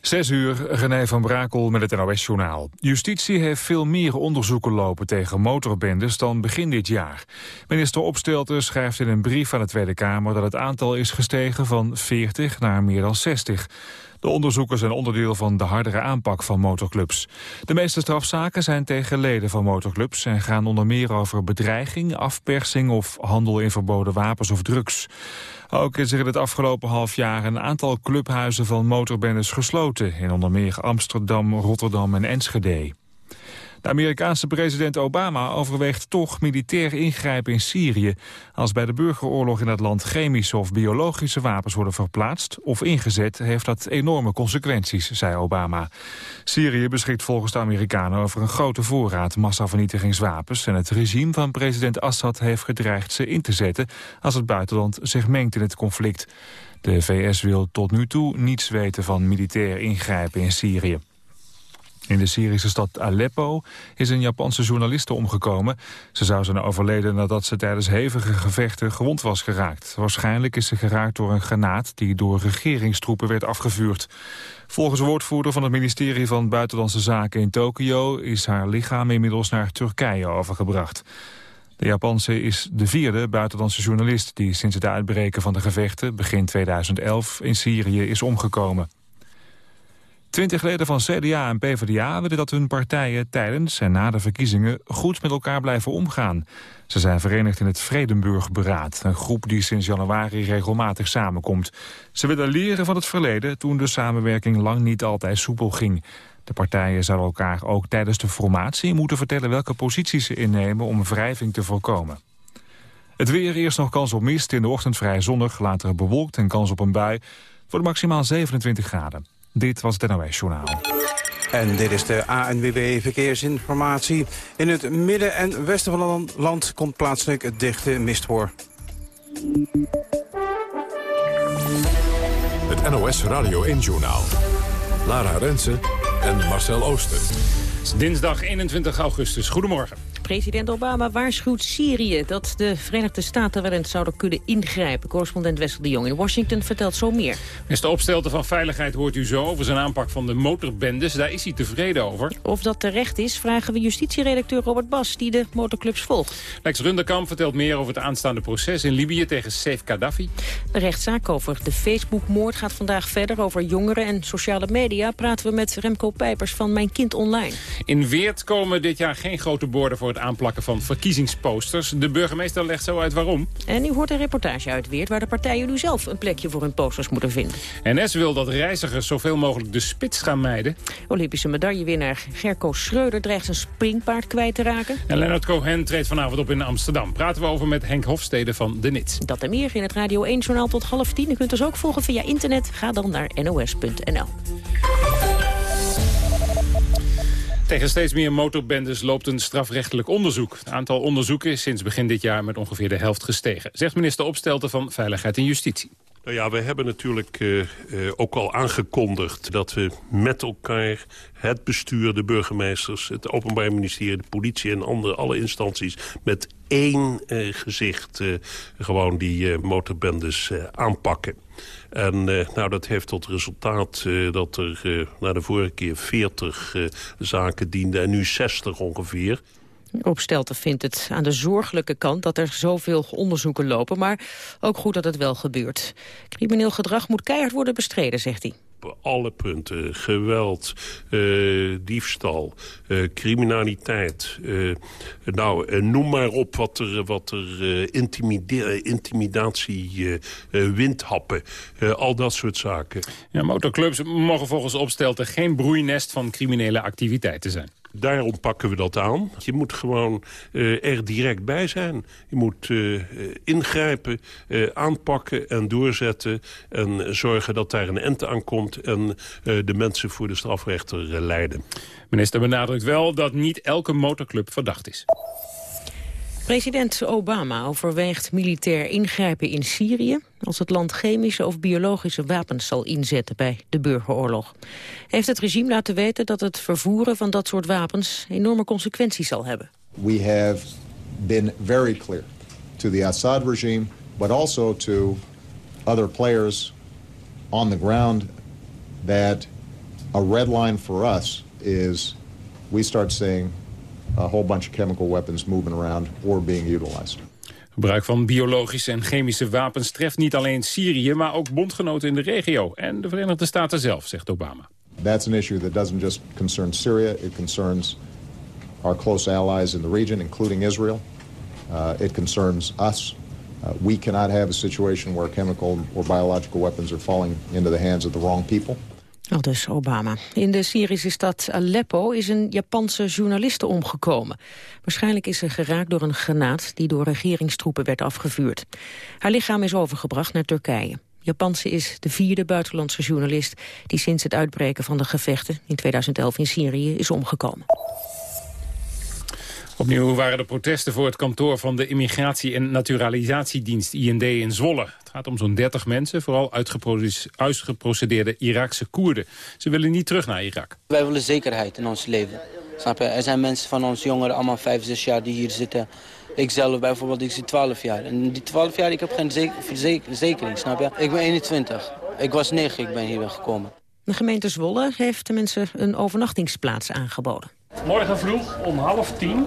Zes uur, René van Brakel met het NOS-journaal. Justitie heeft veel meer onderzoeken lopen tegen motorbendes dan begin dit jaar. Minister Opstelten schrijft in een brief aan de Tweede Kamer... dat het aantal is gestegen van 40 naar meer dan 60. De onderzoeken zijn onderdeel van de hardere aanpak van motorclubs. De meeste strafzaken zijn tegen leden van motorclubs... en gaan onder meer over bedreiging, afpersing of handel in verboden wapens of drugs. Ook is er in het afgelopen half jaar een aantal clubhuizen van motorbendes gesloten... in onder meer Amsterdam, Rotterdam en Enschede. De Amerikaanse president Obama overweegt toch militair ingrijpen in Syrië... als bij de burgeroorlog in dat land chemische of biologische wapens worden verplaatst of ingezet... heeft dat enorme consequenties, zei Obama. Syrië beschikt volgens de Amerikanen over een grote voorraad massavernietigingswapens... en het regime van president Assad heeft gedreigd ze in te zetten... als het buitenland zich mengt in het conflict. De VS wil tot nu toe niets weten van militair ingrijpen in Syrië. In de Syrische stad Aleppo is een Japanse journaliste omgekomen. Ze zou zijn overleden nadat ze tijdens hevige gevechten gewond was geraakt. Waarschijnlijk is ze geraakt door een granaat die door regeringstroepen werd afgevuurd. Volgens woordvoerder van het ministerie van Buitenlandse Zaken in Tokio... is haar lichaam inmiddels naar Turkije overgebracht. De Japanse is de vierde buitenlandse journalist... die sinds het uitbreken van de gevechten begin 2011 in Syrië is omgekomen. Twintig leden van CDA en PvdA willen dat hun partijen tijdens en na de verkiezingen goed met elkaar blijven omgaan. Ze zijn verenigd in het Vredenburg-beraad, een groep die sinds januari regelmatig samenkomt. Ze willen leren van het verleden toen de samenwerking lang niet altijd soepel ging. De partijen zouden elkaar ook tijdens de formatie moeten vertellen welke posities ze innemen om wrijving te voorkomen. Het weer eerst nog kans op mist, in de ochtend vrij zonnig, later bewolkt en kans op een bui voor maximaal 27 graden. Dit was het NOS Journaal. En dit is de ANWB Verkeersinformatie. In het midden en westen van het land komt plaatselijk het dichte mist voor. Het NOS Radio 1 Journaal. Lara Rensen en Marcel Ooster. Dinsdag 21 augustus. Goedemorgen. President Obama waarschuwt Syrië dat de Verenigde Staten wel eens zouden kunnen ingrijpen. Correspondent Wessel de Jong in Washington vertelt zo meer. Minister Opstelten van Veiligheid hoort u zo over zijn aanpak van de motorbendes. Daar is hij tevreden over. Of dat terecht is, vragen we justitieredacteur Robert Bas, die de motorclubs volgt. Lex Runderkamp vertelt meer over het aanstaande proces in Libië tegen Saif Gaddafi. De rechtszaak over de Facebook-moord gaat vandaag verder. Over jongeren en sociale media praten we met Remco Pijpers van Mijn Kind Online. In Weert komen dit jaar geen grote borden voor het aanplakken van verkiezingsposters. De burgemeester legt zo uit waarom. En u hoort een reportage uit Weert waar de partijen nu zelf een plekje voor hun posters moeten vinden. NS wil dat reizigers zoveel mogelijk de spits gaan mijden. Olympische medaillewinnaar Gerco Schreuder dreigt zijn springpaard kwijt te raken. En Leonard Cohen treedt vanavond op in Amsterdam. Praten we over met Henk Hofstede van De Nit. Dat en meer in het Radio 1-journaal tot half tien. U kunt ons ook volgen via internet. Ga dan naar nos.nl. Tegen steeds meer motorbendes loopt een strafrechtelijk onderzoek. Het aantal onderzoeken is sinds begin dit jaar met ongeveer de helft gestegen. Zegt minister Opstelten van Veiligheid en Justitie. Nou ja, we hebben natuurlijk uh, uh, ook al aangekondigd dat we met elkaar het bestuur, de burgemeesters, het Openbaar Ministerie, de politie en andere, alle instanties met één uh, gezicht gewoon die motorbendes aanpakken. En uh, nou, dat heeft tot resultaat uh, dat er uh, na de vorige keer 40 zaken dienden en nu 60 ongeveer. Opstelten vindt het aan de zorgelijke kant dat er zoveel onderzoeken lopen... maar ook goed dat het wel gebeurt. Crimineel gedrag moet keihard worden bestreden, zegt hij op alle punten. Geweld, uh, diefstal, uh, criminaliteit. Uh, nou, noem maar op wat er, wat er intimidatie, windhappen. al dat soort zaken. Ja, motorclubs mogen volgens Opstelten geen broeinest van criminele activiteiten zijn. Daarom pakken we dat aan. Je moet gewoon uh, er direct bij zijn. Je moet uh, ingrijpen, uh, aanpakken en doorzetten... en zorgen dat daar een end aan komt... en de mensen voor de strafrechter leiden. Minister benadrukt wel dat niet elke motorclub verdacht is. President Obama overweegt militair ingrijpen in Syrië... als het land chemische of biologische wapens zal inzetten bij de burgeroorlog. Heeft het regime laten weten dat het vervoeren van dat soort wapens... enorme consequenties zal hebben. We have been very clear to the Assad regime... but also to other players on the ground... that a red line for us is we start seeing a whole bunch of chemical weapons moving around or being utilized. Gebruik van biologische en chemische wapens treft niet alleen Syrië... maar ook bondgenoten in de regio en de Verenigde Staten zelf, zegt Obama. That's an issue that doesn't just concern Syria. It concerns our close allies in the region, including Israel. Uh, it concerns us. Uh, we cannot have a situation where chemical or biological weapons are falling into the hands of the wrong people. Al dus Obama. In de Syrische stad Aleppo is een Japanse journaliste omgekomen. Waarschijnlijk is ze geraakt door een granaat die door regeringstroepen werd afgevuurd. Haar lichaam is overgebracht naar Turkije. Japanse is de vierde buitenlandse journalist die sinds het uitbreken van de gevechten in 2011 in Syrië is omgekomen. Opnieuw waren de protesten voor het kantoor van de Immigratie- en Naturalisatiedienst IND in Zwolle. Het gaat om zo'n 30 mensen, vooral uitgeprocedeerde Iraakse Koerden. Ze willen niet terug naar Irak. Wij willen zekerheid in ons leven. Snap je? Er zijn mensen van ons jongeren, allemaal 5, 6 jaar, die hier zitten. Ik zelf bijvoorbeeld, ik zit 12 jaar. En die 12 jaar, ik heb geen verzekering, snap je? Ik ben 21. Ik was 9, ik ben hier gekomen. De gemeente Zwolle heeft de mensen een overnachtingsplaats aangeboden. Morgen vroeg om half tien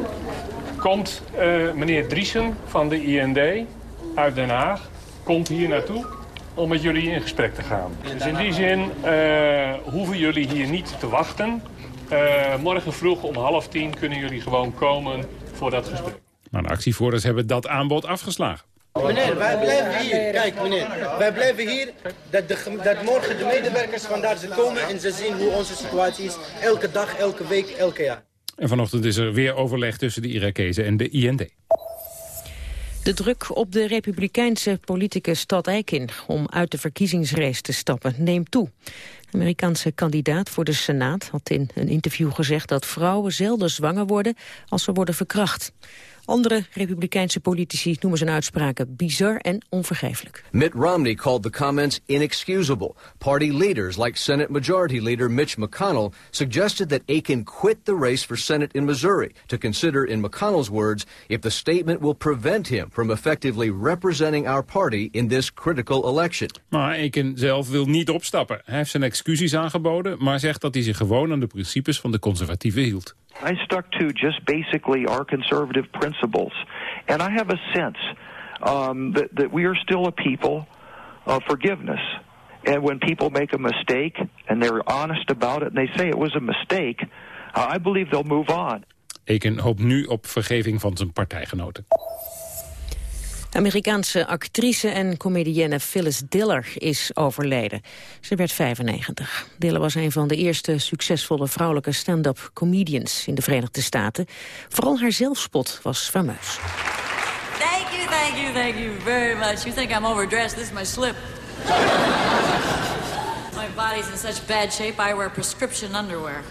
komt uh, meneer Driesen van de IND uit Den Haag... komt hier naartoe om met jullie in gesprek te gaan. Dus in die zin uh, hoeven jullie hier niet te wachten. Uh, morgen vroeg om half tien kunnen jullie gewoon komen voor dat gesprek. Maar de actievoerders hebben dat aanbod afgeslagen. Meneer, wij blijven hier. Kijk, meneer. Wij blijven hier. Dat, de, dat morgen de medewerkers vandaar ze komen en ze zien hoe onze situatie is. Elke dag, elke week, elke jaar. En vanochtend is er weer overleg tussen de Irakezen en de IND. De druk op de republikeinse politicus Todd Eikin om uit de verkiezingsrace te stappen neemt toe. De Amerikaanse kandidaat voor de Senaat had in een interview gezegd dat vrouwen zelden zwanger worden als ze worden verkracht. Andere republikeinse politici noemen zijn uitspraken bizar en onvergeeflijk. Mitt Romney called the comments inexcusable. Party leaders like Senate Majority Leader Mitch McConnell suggested that Aiken quit the race for Senate in Missouri to consider, in McConnell's words, if the statement will prevent him from effectively representing our party in this critical election. Maar Aiken zelf wil niet opstappen. Hij heeft zijn excuses aangeboden, maar zegt dat hij zich gewoon aan de principes van de conservatieven hield. I stuck to just basically our conservative principles. And I have a sense um, that, that we are still a people of forgiveness. And when people make a mistake and they're honest about it and they say it was a mistake, I believe they'll move on. Eken hoopt nu op vergeving van zijn partijgenoten. Amerikaanse actrice en comedienne Phyllis Diller is overleden. Ze werd 95. Diller was een van de eerste succesvolle vrouwelijke stand-up comedians in de Verenigde Staten. Vooral haar zelfspot was fameus. Thank you, thank you, thank you very much. You think I'm overdressed? This is my slip. my body's in such bad shape, I wear prescription underwear.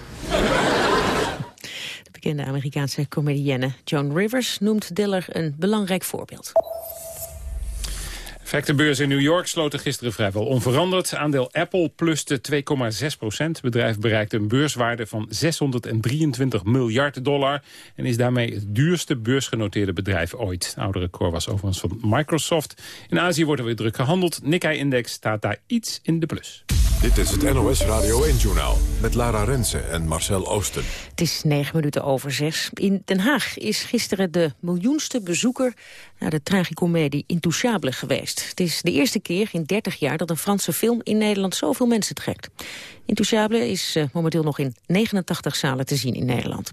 De bekende Amerikaanse comedienne Joan Rivers noemt Diller een belangrijk voorbeeld. Effectenbeurs in New York sloten gisteren vrijwel onveranderd. Aandeel Apple pluste 2,6 procent. Bedrijf bereikte een beurswaarde van 623 miljard dollar... en is daarmee het duurste beursgenoteerde bedrijf ooit. De oude record was overigens van Microsoft. In Azië wordt er weer druk gehandeld. Nikkei-index staat daar iets in de plus. Dit is het NOS Radio 1-journaal met Lara Rensen en Marcel Oosten. Het is negen minuten over zes. In Den Haag is gisteren de miljoenste bezoeker naar de tragicomedie Intouchable geweest. Het is de eerste keer in 30 jaar dat een Franse film in Nederland zoveel mensen trekt. Intouchable is uh, momenteel nog in 89 zalen te zien in Nederland.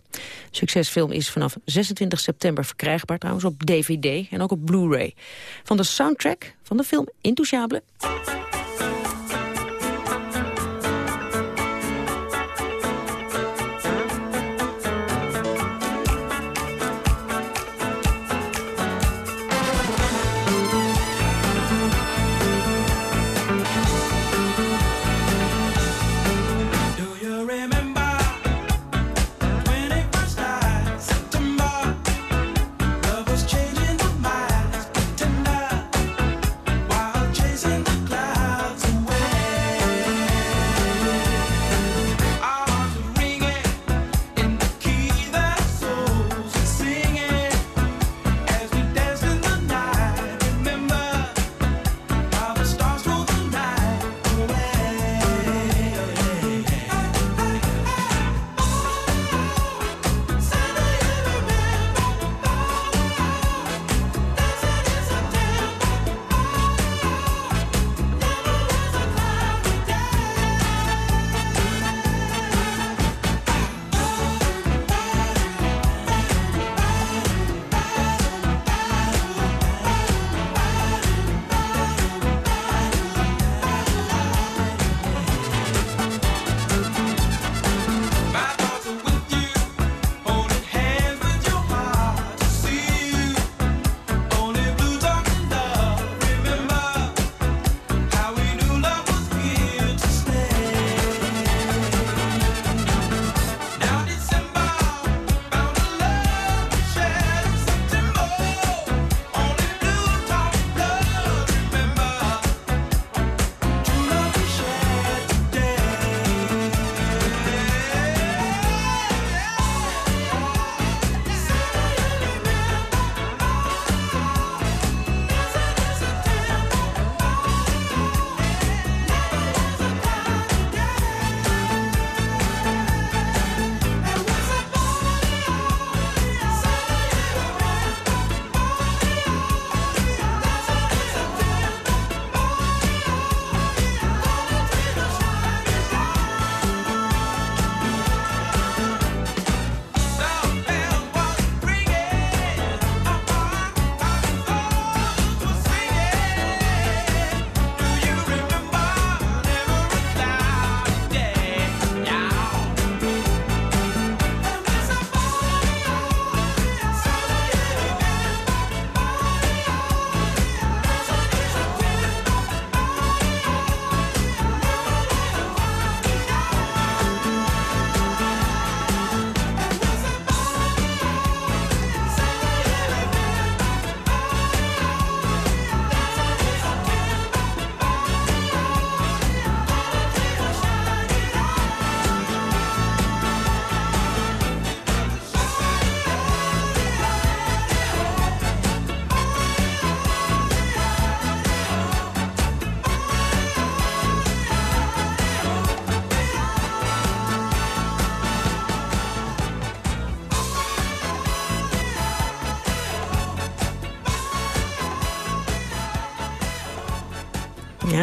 Succesfilm is vanaf 26 september verkrijgbaar trouwens op DVD en ook op Blu-ray. Van de soundtrack van de film Intouchable...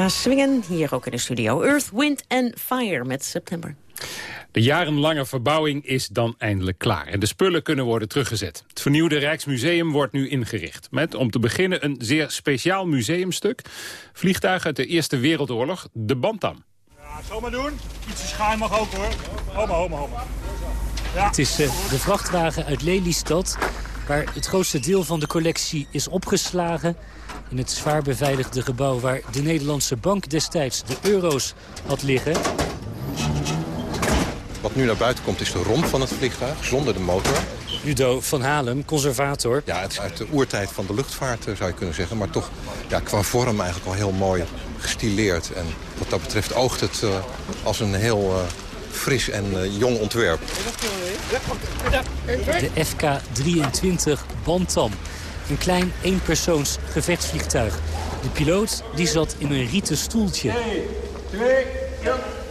Swingen hier ook in de studio. Earth, Wind and Fire met September. De jarenlange verbouwing is dan eindelijk klaar en de spullen kunnen worden teruggezet. Het vernieuwde Rijksmuseum wordt nu ingericht. Met om te beginnen een zeer speciaal museumstuk. Vliegtuig uit de Eerste Wereldoorlog, de Bantam. Ja, zomaar doen. Iets schuin mag ook hoor. Homa, homa, homa. Ja. Het is uh, de vrachtwagen uit Lelystad waar het grootste deel van de collectie is opgeslagen. In het zwaar beveiligde gebouw waar de Nederlandse bank destijds de euro's had liggen. Wat nu naar buiten komt is de romp van het vliegtuig, zonder de motor. Udo van Halem, conservator. Ja, het is uit de oertijd van de luchtvaart, eh, zou je kunnen zeggen. Maar toch ja, qua vorm eigenlijk al heel mooi gestileerd. En wat dat betreft oogt het uh, als een heel uh, fris en uh, jong ontwerp. De FK-23 Bantam. Een klein eenpersoons gevechtsvliegtuig. De piloot die zat in een rieten stoeltje.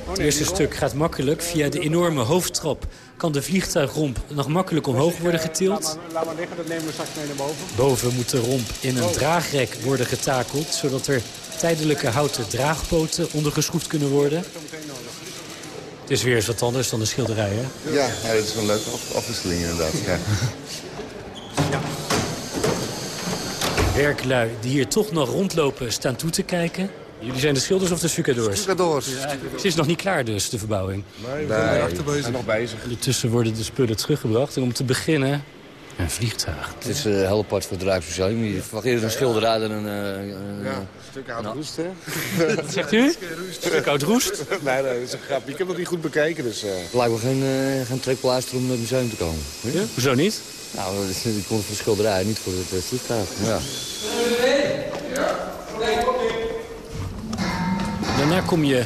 Het eerste stuk gaat makkelijk. Via de enorme hoofdtrap kan de vliegtuigromp nog makkelijk omhoog worden getild. Laat maar liggen, dat nemen we straks mee naar boven. Boven moet de romp in een draagrek worden getakeld... zodat er tijdelijke houten draagpoten ondergeschroefd kunnen worden. Het is weer eens wat anders dan de schilderij, hè? Ja, ja dat is een leuke afwisseling inderdaad. Ja. ja. Werklui die hier toch nog rondlopen staan toe te kijken. Jullie zijn de schilders of de stucadoors? Stucadoors. Ja, het is nog niet klaar dus, de verbouwing. Nee, we zijn achter bezig. nog bezig. Ondertussen worden de spullen teruggebracht. En om te beginnen, een vliegtuig. Het is uh, heel apart voor het Rijksmuseum. Je verwacht eerder een schilderij dan een... Uh, ja, een stuk oud nou. roest, hè? Wat zegt u? Een stuk oud roest? nee, nee, dat is een grap. Ik heb nog niet goed bekeken, dus... Uh... Het lijkt me geen, uh, geen trekpleister om naar het museum te komen. Ja? Hoezo niet? Nou, die komt voor de schilderij, niet voor het vliegtuig. Ja. Daarna kom je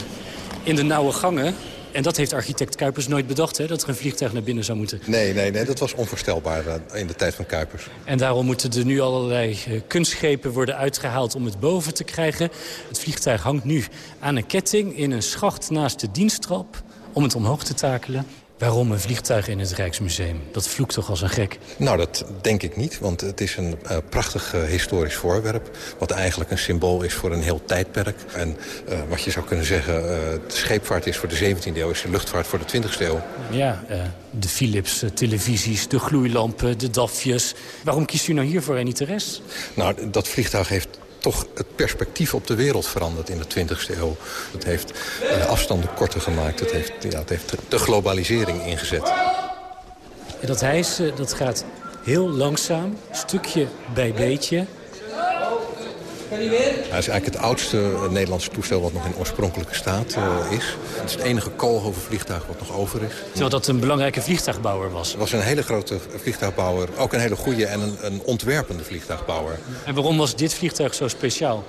in de nauwe gangen. En dat heeft architect Kuipers nooit bedacht, hè? dat er een vliegtuig naar binnen zou moeten. Nee, nee, nee dat was onvoorstelbaar in de tijd van Kuipers. En daarom moeten er nu allerlei kunstschepen worden uitgehaald om het boven te krijgen. Het vliegtuig hangt nu aan een ketting in een schacht naast de diensttrap om het omhoog te takelen. Waarom een vliegtuig in het Rijksmuseum? Dat vloekt toch als een gek? Nou, dat denk ik niet, want het is een uh, prachtig uh, historisch voorwerp... wat eigenlijk een symbool is voor een heel tijdperk. En uh, wat je zou kunnen zeggen, de scheepvaart is voor de 17e eeuw... is de luchtvaart voor de 20e eeuw. Ja, de Philips televisies, de gloeilampen, de DAFjes. Waarom kiest u nou hiervoor en niet de rest? Nou, dat vliegtuig heeft toch het perspectief op de wereld veranderd in de 20e eeuw. Het heeft uh, afstanden korter gemaakt. Het heeft, ja, het heeft de globalisering ingezet. En dat hijsen dat gaat heel langzaam, stukje bij beetje. Hij is eigenlijk het oudste Nederlandse toestel wat nog in oorspronkelijke staat uh, is. Het is het enige koolhovenvliegtuig wat nog over is. Terwijl dat een belangrijke vliegtuigbouwer was. Het was een hele grote vliegtuigbouwer. Ook een hele goede en een, een ontwerpende vliegtuigbouwer. En waarom was dit vliegtuig zo speciaal?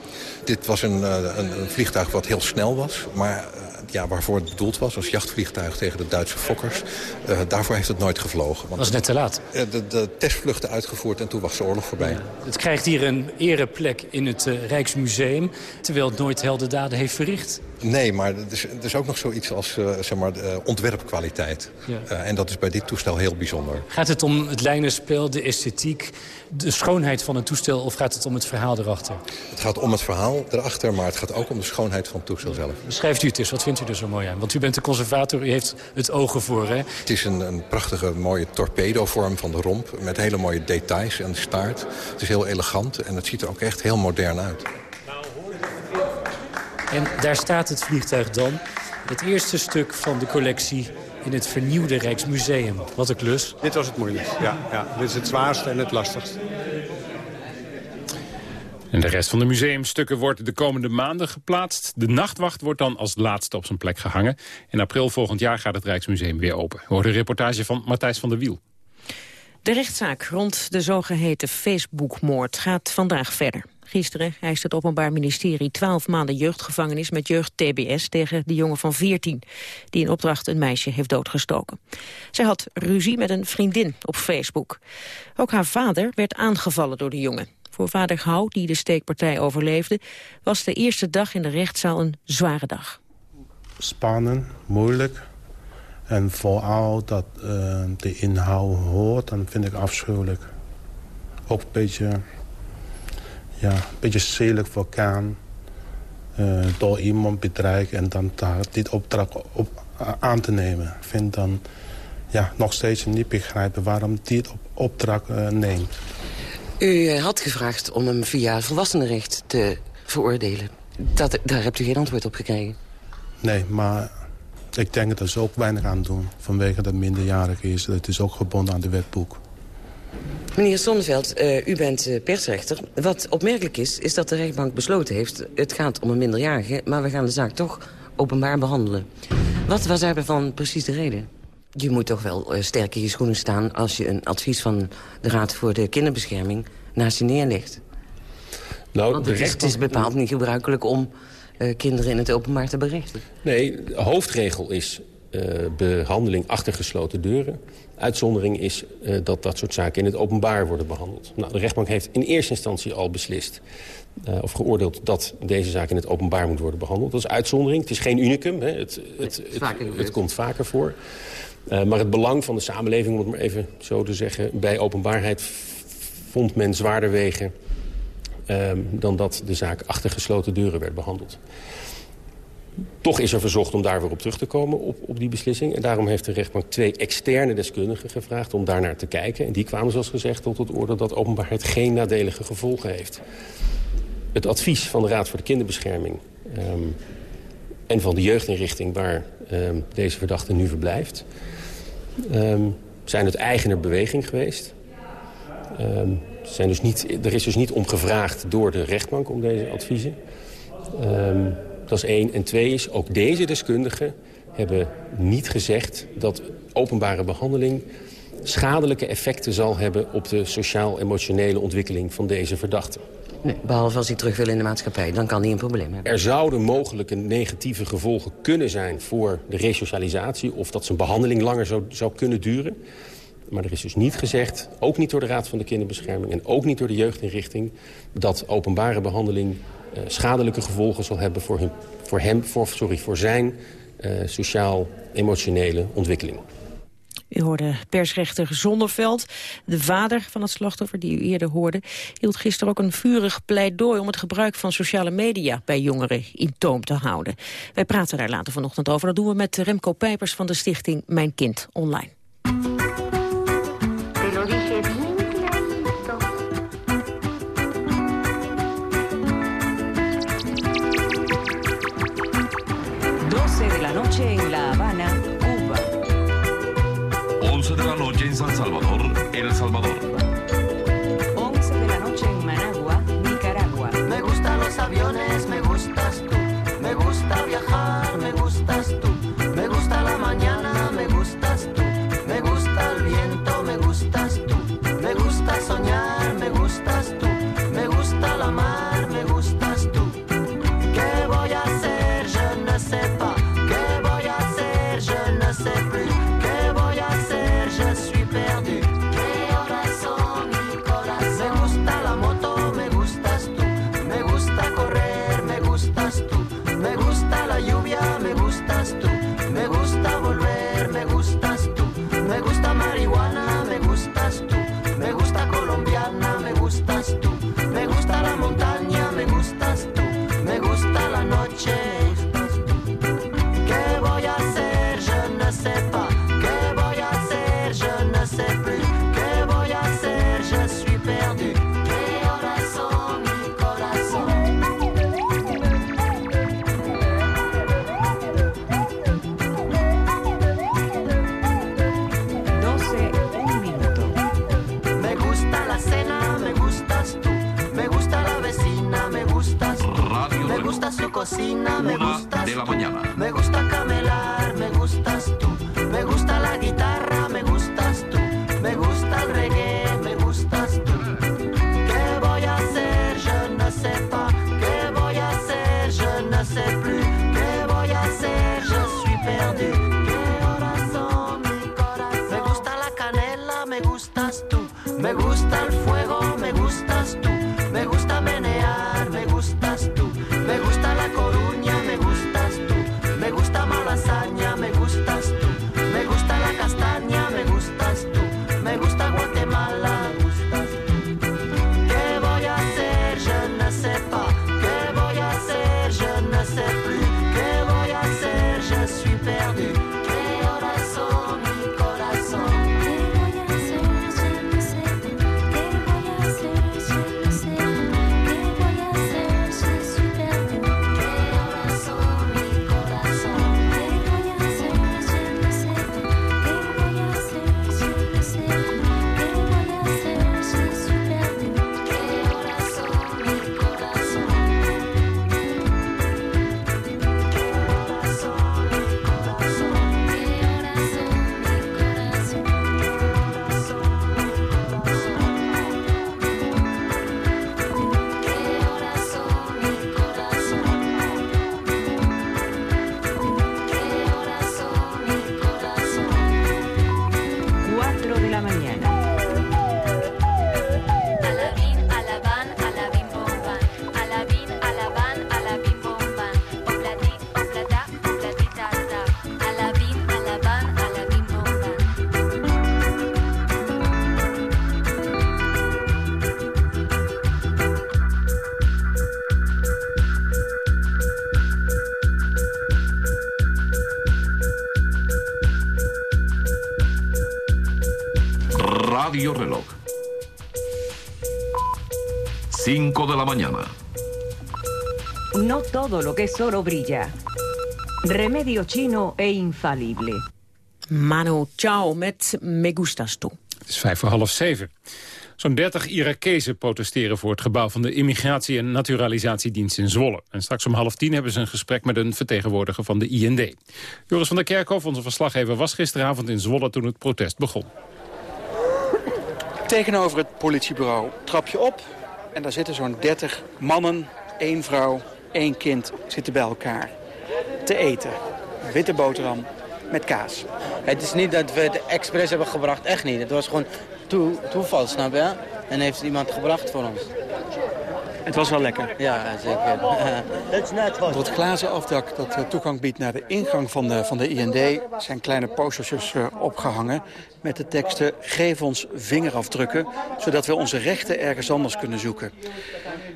Dit was een, een, een vliegtuig wat heel snel was. Maar ja, waarvoor het bedoeld was, als jachtvliegtuig tegen de Duitse fokkers. Uh, daarvoor heeft het nooit gevlogen. Dat was net te laat. De, de testvluchten uitgevoerd en toen was de oorlog voorbij. Ja. Het krijgt hier een ereplek in het uh, Rijksmuseum, terwijl het nooit heldendaden heeft verricht. Nee, maar er is, er is ook nog zoiets als uh, zeg maar, ontwerpkwaliteit. Ja. en dat is bij dit toestel heel bijzonder. Gaat het om het lijnenspel, de esthetiek, de schoonheid van een toestel... of gaat het om het verhaal erachter? Het gaat om het verhaal erachter, maar het gaat ook om de schoonheid van het toestel zelf. Beschrijft u het eens, wat vindt u er zo mooi aan? Want u bent de conservator, u heeft het ogen voor, hè? Het is een, een prachtige, mooie torpedovorm van de romp... met hele mooie details en de staart. Het is heel elegant en het ziet er ook echt heel modern uit. En daar staat het vliegtuig dan. Het eerste stuk van de collectie in het vernieuwde Rijksmuseum. Wat een klus. Dit was het moeilijkst, ja. ja. Dit is het zwaarste en het lastigste. En de rest van de museumstukken wordt de komende maanden geplaatst. De nachtwacht wordt dan als laatste op zijn plek gehangen. In april volgend jaar gaat het Rijksmuseum weer open. We horen een reportage van Matthijs van der Wiel. De rechtszaak rond de zogeheten Facebook-moord gaat vandaag verder. Gisteren eist het Openbaar Ministerie 12 maanden jeugdgevangenis met jeugd-TBS tegen de jongen van 14, die in opdracht een meisje heeft doodgestoken. Zij had ruzie met een vriendin op Facebook. Ook haar vader werd aangevallen door de jongen. Voor vader Gouw, die de steekpartij overleefde, was de eerste dag in de rechtszaal een zware dag. Spannend, moeilijk. En vooral dat uh, de inhoud hoort, dan vind ik afschuwelijk. Ook een beetje ja, een beetje zedelijk vulkaan. eh, door iemand bedreigd en dan daar dit opdracht op, aan te nemen. Ik vind dan ja, nog steeds niet begrijpen waarom dit op, opdracht uh, neemt. U had gevraagd om hem via volwassenenrecht te veroordelen. Dat, daar hebt u geen antwoord op gekregen? Nee, maar ik denk dat ze ook weinig aan doen. Vanwege dat minderjarig is. Het is ook gebonden aan de wetboek. Meneer Sonneveld, uh, u bent uh, persrechter. Wat opmerkelijk is, is dat de rechtbank besloten heeft... het gaat om een minderjarige, maar we gaan de zaak toch openbaar behandelen. Wat was daarvan precies de reden? Je moet toch wel uh, sterk in je schoenen staan... als je een advies van de Raad voor de Kinderbescherming naast je neerlegt. Nou, Want het, is, het is bepaald niet gebruikelijk om uh, kinderen in het openbaar te berichten. Nee, de hoofdregel is behandeling achter gesloten deuren. Uitzondering is uh, dat dat soort zaken in het openbaar worden behandeld. Nou, de rechtbank heeft in eerste instantie al beslist... Uh, of geoordeeld dat deze zaak in het openbaar moet worden behandeld. Dat is uitzondering. Het is geen unicum. Hè. Het, het, het, het, komt vaker voor. Maar het belang van de samenleving, om het maar even zo te zeggen... bij openbaarheid vond men zwaarder wegen... Uh, dan dat de zaak achter gesloten deuren werd behandeld. Toch is er verzocht om daar weer op terug te komen, op, op die beslissing. En daarom heeft de rechtbank twee externe deskundigen gevraagd om daarnaar te kijken. En die kwamen, zoals gezegd, tot het oordeel dat openbaarheid geen nadelige gevolgen heeft. Het advies van de Raad voor de Kinderbescherming um, en van de jeugdinrichting waar um, deze verdachte nu verblijft... Um, zijn het eigener beweging geweest. Zijn dus niet, er is dus niet om gevraagd door de rechtbank om deze adviezen. Dat is één. En twee is, ook deze deskundigen hebben niet gezegd... dat openbare behandeling schadelijke effecten zal hebben... op de sociaal-emotionele ontwikkeling van deze verdachte. Nee, behalve als hij terug wil in de maatschappij, dan kan hij een probleem hebben. Er zouden mogelijke negatieve gevolgen kunnen zijn voor de resocialisatie... of dat zijn behandeling langer zou, zou kunnen duren. Maar er is dus niet gezegd, ook niet door de Raad van de Kinderbescherming... en ook niet door de jeugdinrichting, dat openbare behandeling schadelijke gevolgen zal hebben voor, hem, voor, hem, voor, sorry, voor zijn uh, sociaal-emotionele ontwikkeling. U hoorde persrechter Zonderveld, de vader van het slachtoffer die u eerder hoorde, hield gisteren ook een vurig pleidooi om het gebruik van sociale media bij jongeren in toom te houden. Wij praten daar later vanochtend over. Dat doen we met Remco Pijpers van de stichting Mijn Kind Online. Salvador, El Salvador. Todo lo que es oro brilla. Remedio chino e infalible. Manu Chao met Me Gustas Tú. Het is vijf voor half zeven. Zo'n 30 Irakezen protesteren voor het gebouw van de Immigratie- en Naturalisatiedienst in Zwolle. En straks om half tien hebben ze een gesprek met een vertegenwoordiger van de IND. Joris van der Kerkhof, onze verslaggever, was gisteravond in Zwolle toen het protest begon. Tegenover het politiebureau trap je op en daar zitten zo'n 30 mannen, één vrouw, één kind zitten bij elkaar. Te eten. Witte boterham met kaas. Het is niet dat we het expres hebben gebracht, echt niet. Het was gewoon toe, toeval, snap je? En heeft iemand gebracht voor ons. Het was wel lekker. Ja, zeker. Door het glazen afdak dat eh, toegang biedt naar de ingang van de, van de IND... zijn kleine postertjes eh, opgehangen met de teksten... geef ons vingerafdrukken, zodat we onze rechten ergens anders kunnen zoeken.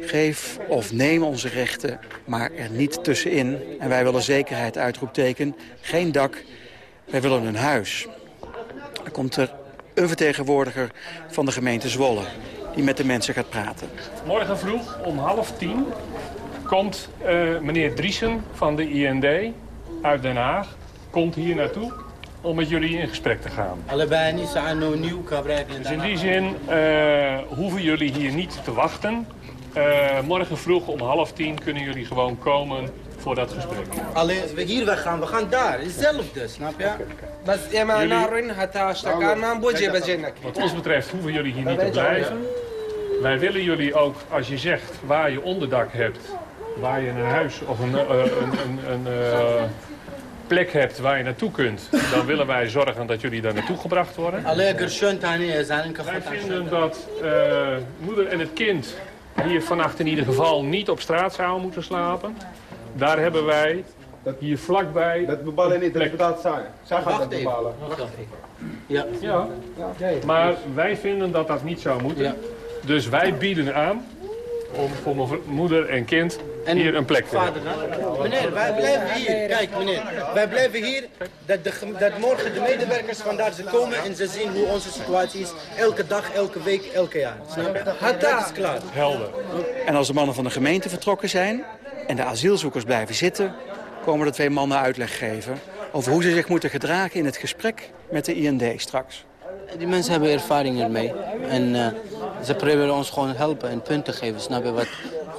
Geef of neem onze rechten, maar er niet tussenin. En wij willen zekerheid, uitroepteken. Geen dak, wij willen een huis. Er komt er een vertegenwoordiger van de gemeente Zwolle... die met de mensen gaat praten. Morgen vroeg om half tien komt eh, meneer Driesen van de IND uit Den Haag... komt hier naartoe om met jullie in gesprek te gaan. Allebei niet zijn nieuw gebruiken. Dus in die zin eh, hoeven jullie hier niet te wachten. Eh, morgen vroeg om half tien kunnen jullie gewoon komen voor dat gesprek. Alleen als we hier weggaan, we gaan daar. Hetzelfde, snap je? Bas naar Narun Wat ons betreft hoeven jullie hier niet te blijven. Wij willen jullie ook, als je zegt waar je onderdak hebt, waar je een huis of een, eh, een, een, een eh, plek hebt waar je naartoe kunt, dan willen wij zorgen dat jullie daar naartoe gebracht worden. Eh, wij vinden dat uh, moeder en het kind hier vannacht in ieder geval niet op straat zouden moeten slapen. Daar hebben wij hier vlakbij... Dat bepalen niet, dat betaalt zij. Zij Wacht even. Wacht even. Ja. Ja, maar wij vinden dat dat niet zou moeten. Dus wij bieden aan om voor mijn moeder en kind hier een plek te hebben. Meneer, wij blijven hier. Kijk, meneer, wij blijven hier. Dat, de, dat morgen de medewerkers vandaar ze komen en ze zien hoe onze situatie is. Elke dag, elke week, elke jaar. Snap je? Dat is klaar. Helder. En als de mannen van de gemeente vertrokken zijn en de asielzoekers blijven zitten... komen de twee mannen uitleg geven over hoe ze zich moeten gedragen in het gesprek met de IND straks. Die mensen hebben ervaring ermee. En eh, ze proberen ons gewoon helpen en punten geven. Snap je? Wat,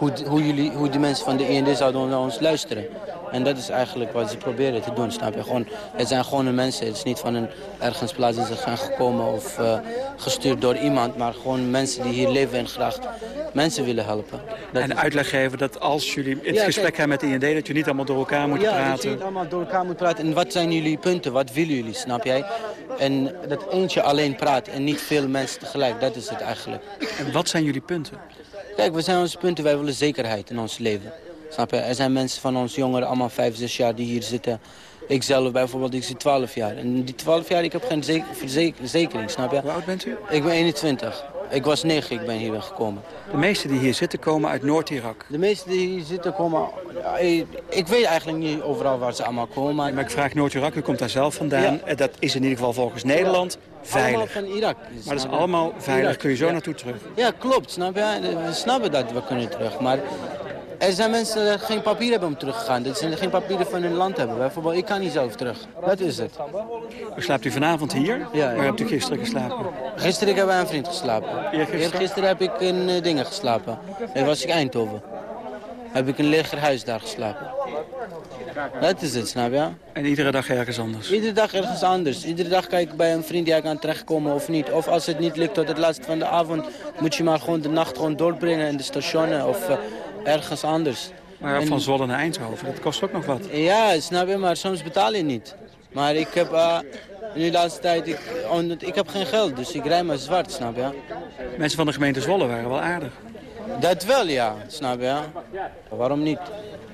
hoe, hoe, jullie, hoe die mensen van de IND zouden naar ons luisteren. En dat is eigenlijk wat ze proberen te doen, snap je? Gewoon, het zijn gewone mensen. Het is niet van een ergens plaats dat ze zijn gekomen of eh, gestuurd door iemand. Maar gewoon mensen die hier leven en graag mensen willen helpen. Dat en is- uitleg geven dat als jullie in het Ja, gesprek gaan met de IND... dat je niet allemaal door elkaar moet ja, dat je praten. niet allemaal door elkaar moet praten. En wat zijn jullie punten? Wat willen jullie, snap jij? En dat eentje alleen praat en niet veel mensen tegelijk, dat is het eigenlijk. En wat zijn jullie punten? Kijk, we zijn onze punten, wij willen zekerheid in ons leven. Snap je? Er zijn mensen van ons jongeren, allemaal 5, 6 jaar, die hier zitten. Ik zelf bijvoorbeeld, ik zit 12 jaar. En die 12 jaar, ik heb geen zek- verzeker- verzekering, snap je? Hoe oud bent u? Ik ben 21. Ik was 9, ik ben hier gekomen. De meesten die hier zitten komen uit Noord-Irak. De meesten die hier zitten komen... Ik, ik weet eigenlijk niet overal waar ze allemaal komen. Maar, Maar ik vraag Noord-Irak, u komt daar zelf vandaan. Dat is in ieder geval volgens Nederland Allemaal veilig. van Irak. Maar dat is allemaal veilig, Irak, kun je zo ja. naartoe terug. Ja, klopt, snap je? We snappen dat we kunnen terug, maar er zijn mensen die geen papier hebben om terug te gaan. Dat ze geen papieren van hun land hebben. Bijvoorbeeld, ik kan niet zelf terug. Dat is het. Slaapt u vanavond hier? Ja, ja. Waar hebt u gisteren geslapen? Gisteren heb ik bij een vriend geslapen. Eergisteren? Gisteren heb ik in eh, dingen geslapen. Dat was ik Eindhoven. Heb ik in een legerhuis daar geslapen. Dat is het, snap je? En iedere dag ergens anders? Iedere dag ergens anders. Iedere dag kijk ik bij een vriend die ik kan terechtkomen of niet. Of als het niet lukt tot het laatste van de avond... moet je maar gewoon de nacht gewoon doorbrengen in de stationen of eh, ergens anders. Maar En- van Zwolle naar Eindhoven, dat kost ook nog wat. Ja, snap je, maar soms betaal je niet. Maar ik heb eh, nu de laatste tijd, ik, omdat ik heb geen geld, dus ik rij maar zwart, snap je? Mensen van de gemeente Zwolle waren wel aardig. Dat wel, ja, snap je? Waarom niet?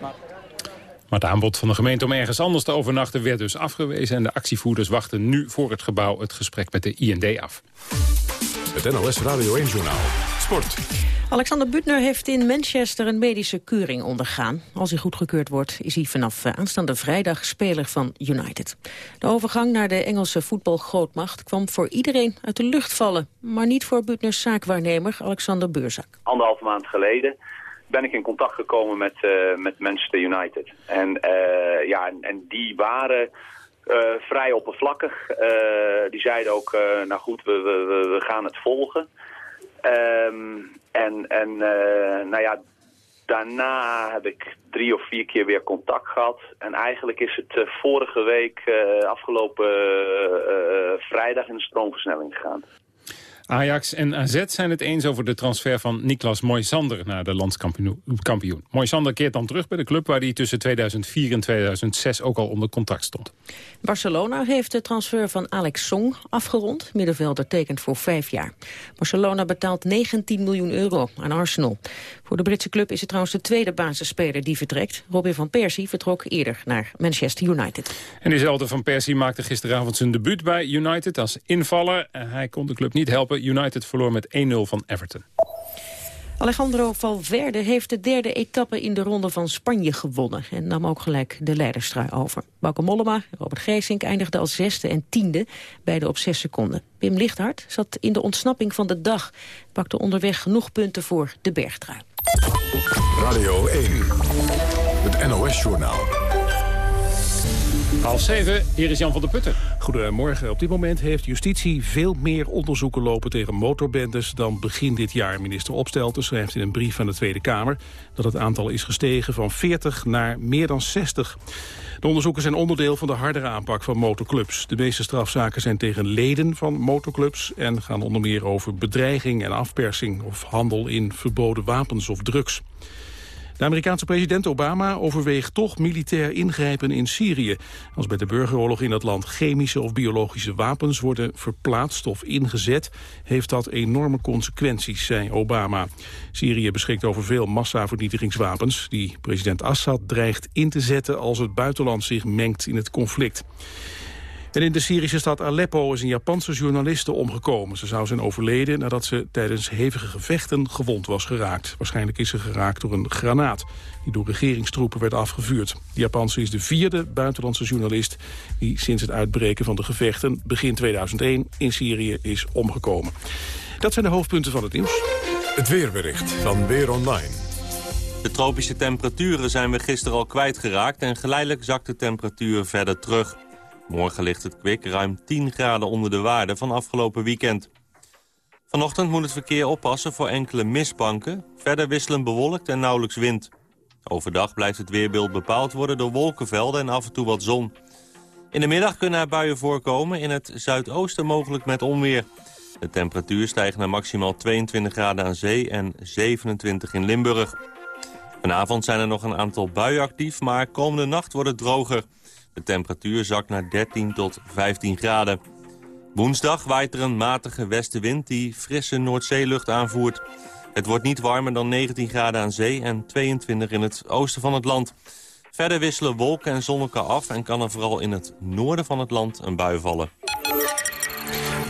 Maar... Maar het aanbod van de gemeente om ergens anders te overnachten werd dus afgewezen. En de actievoerders wachten nu voor het gebouw het gesprek met de IND af. Het NLS Radio 1 Journaal. Sport. Alexander Butner heeft in Manchester een medische keuring ondergaan. Als hij goedgekeurd wordt, is hij vanaf eh, aanstaande vrijdag speler van United. De overgang naar de Engelse voetbalgrootmacht kwam voor iedereen uit de lucht vallen. Maar niet voor Butners zaakwaarnemer Alexander Beurzak. Anderhalve maand geleden ben ik in contact gekomen met, uh, met Manchester United. En, uh, ja, en, die waren vrij oppervlakkig. die zeiden ook, nou goed, we, we, we gaan het volgen. Um, en en nou ja, daarna heb ik drie of vier keer weer contact gehad. En eigenlijk is het vorige week, afgelopen vrijdag, in de stroomversnelling gegaan. Ajax en AZ zijn het eens over de transfer van Niklas Moisander naar de landskampioen. Moisander keert dan terug bij de club waar hij tussen 2004 en 2006 ook al onder contract stond. Barcelona heeft de transfer van Alex Song afgerond. Middenvelder tekent voor vijf jaar. Barcelona betaalt 19 miljoen euro aan Arsenal. Voor de Britse club is het trouwens de tweede basisspeler die vertrekt. Robin van Persie vertrok eerder naar Manchester United. En diezelfde van Persie maakte gisteravond zijn debuut bij United als invaller. Hij kon de club niet helpen. United verloor met 1-0 van Everton. Alejandro Valverde heeft de derde etappe in de Ronde van Spanje gewonnen... en nam ook gelijk de leiderstrui over. Bauke Mollema en Robert Geesink eindigden als zesde en tiende... beide op zes seconden. Pim Lichthart zat in de ontsnapping van de dag... pakte onderweg genoeg punten voor de bergtrui. Radio 1, het NOS-journaal. Half zeven, hier is Jan van der Putten. Goedemorgen. Op dit moment heeft justitie veel meer onderzoeken lopen tegen motorbendes dan begin dit jaar. Minister Opstelten schrijft in een brief aan de Tweede Kamer dat het aantal is gestegen van 40 naar meer dan 60. De onderzoeken zijn onderdeel van de hardere aanpak van motorclubs. De meeste strafzaken zijn tegen leden van motorclubs en gaan onder meer over bedreiging en afpersing of handel in verboden wapens of drugs. De Amerikaanse president Obama overweegt toch militair ingrijpen in Syrië. Als bij de burgeroorlog in dat land chemische of biologische wapens worden verplaatst of ingezet, heeft dat enorme consequenties, zei Obama. Syrië beschikt over veel massavernietigingswapens die president Assad dreigt in te zetten als het buitenland zich mengt in het conflict. En in de Syrische stad Aleppo is een Japanse journaliste omgekomen. Ze zou zijn overleden nadat ze tijdens hevige gevechten gewond was geraakt. Waarschijnlijk is ze geraakt door een granaat die door regeringstroepen werd afgevuurd. De Japanse is de vierde buitenlandse journalist die sinds het uitbreken van de gevechten begin 2001 in Syrië is omgekomen. Dat zijn de hoofdpunten van het nieuws. Het weerbericht van Weer Online. De tropische temperaturen zijn we gisteren al kwijtgeraakt... en geleidelijk zakt de temperatuur verder terug. Morgen ligt het kwik ruim 10 graden onder de waarde van afgelopen weekend. Vanochtend moet het verkeer oppassen voor enkele mistbanken. Verder wisselen bewolkt en nauwelijks wind. Overdag blijft het weerbeeld bepaald worden door wolkenvelden en af en toe wat zon. In de middag kunnen er buien voorkomen, in het zuidoosten mogelijk met onweer. De temperatuur stijgt naar maximaal 22 graden aan zee en 27 in Limburg. Vanavond zijn er nog een aantal buien actief, maar komende nacht wordt het droger. De temperatuur zakt naar 13 tot 15 graden. Woensdag waait er een matige westenwind die frisse Noordzeelucht aanvoert. Het wordt niet warmer dan 19 graden aan zee en 22 in het oosten van het land. Verder wisselen wolken en zon elkaar af en kan er vooral in het noorden van het land een bui vallen.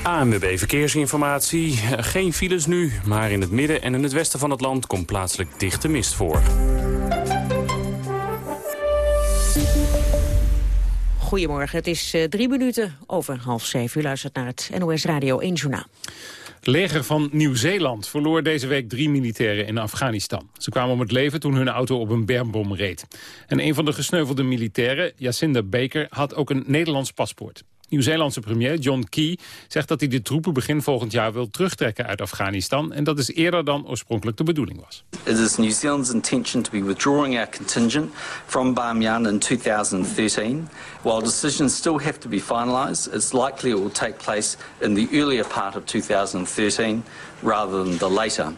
ANWB Verkeersinformatie. Geen files nu, maar in het midden en in het westen van het land komt plaatselijk dichte mist voor. Goedemorgen, het is uh, drie minuten over half zeven. U luistert naar het NOS Radio 1 Journaal. Het leger van Nieuw-Zeeland verloor deze week drie militairen in Afghanistan. Ze kwamen om het leven toen hun auto op een bermbom reed. En een van de gesneuvelde militairen, Jacinda Baker, had ook een Nederlands paspoort. Nieuw-Zeelandse premier John Key zegt dat hij de troepen begin volgend jaar wil terugtrekken uit Afghanistan. En dat is eerder dan oorspronkelijk de bedoeling was. It is New Zealand's intention to be withdrawing our contingent from Bamyan in 2013. While decisions still have to be finalised, it's likely it will take place in the earlier part of 2013 rather than the later.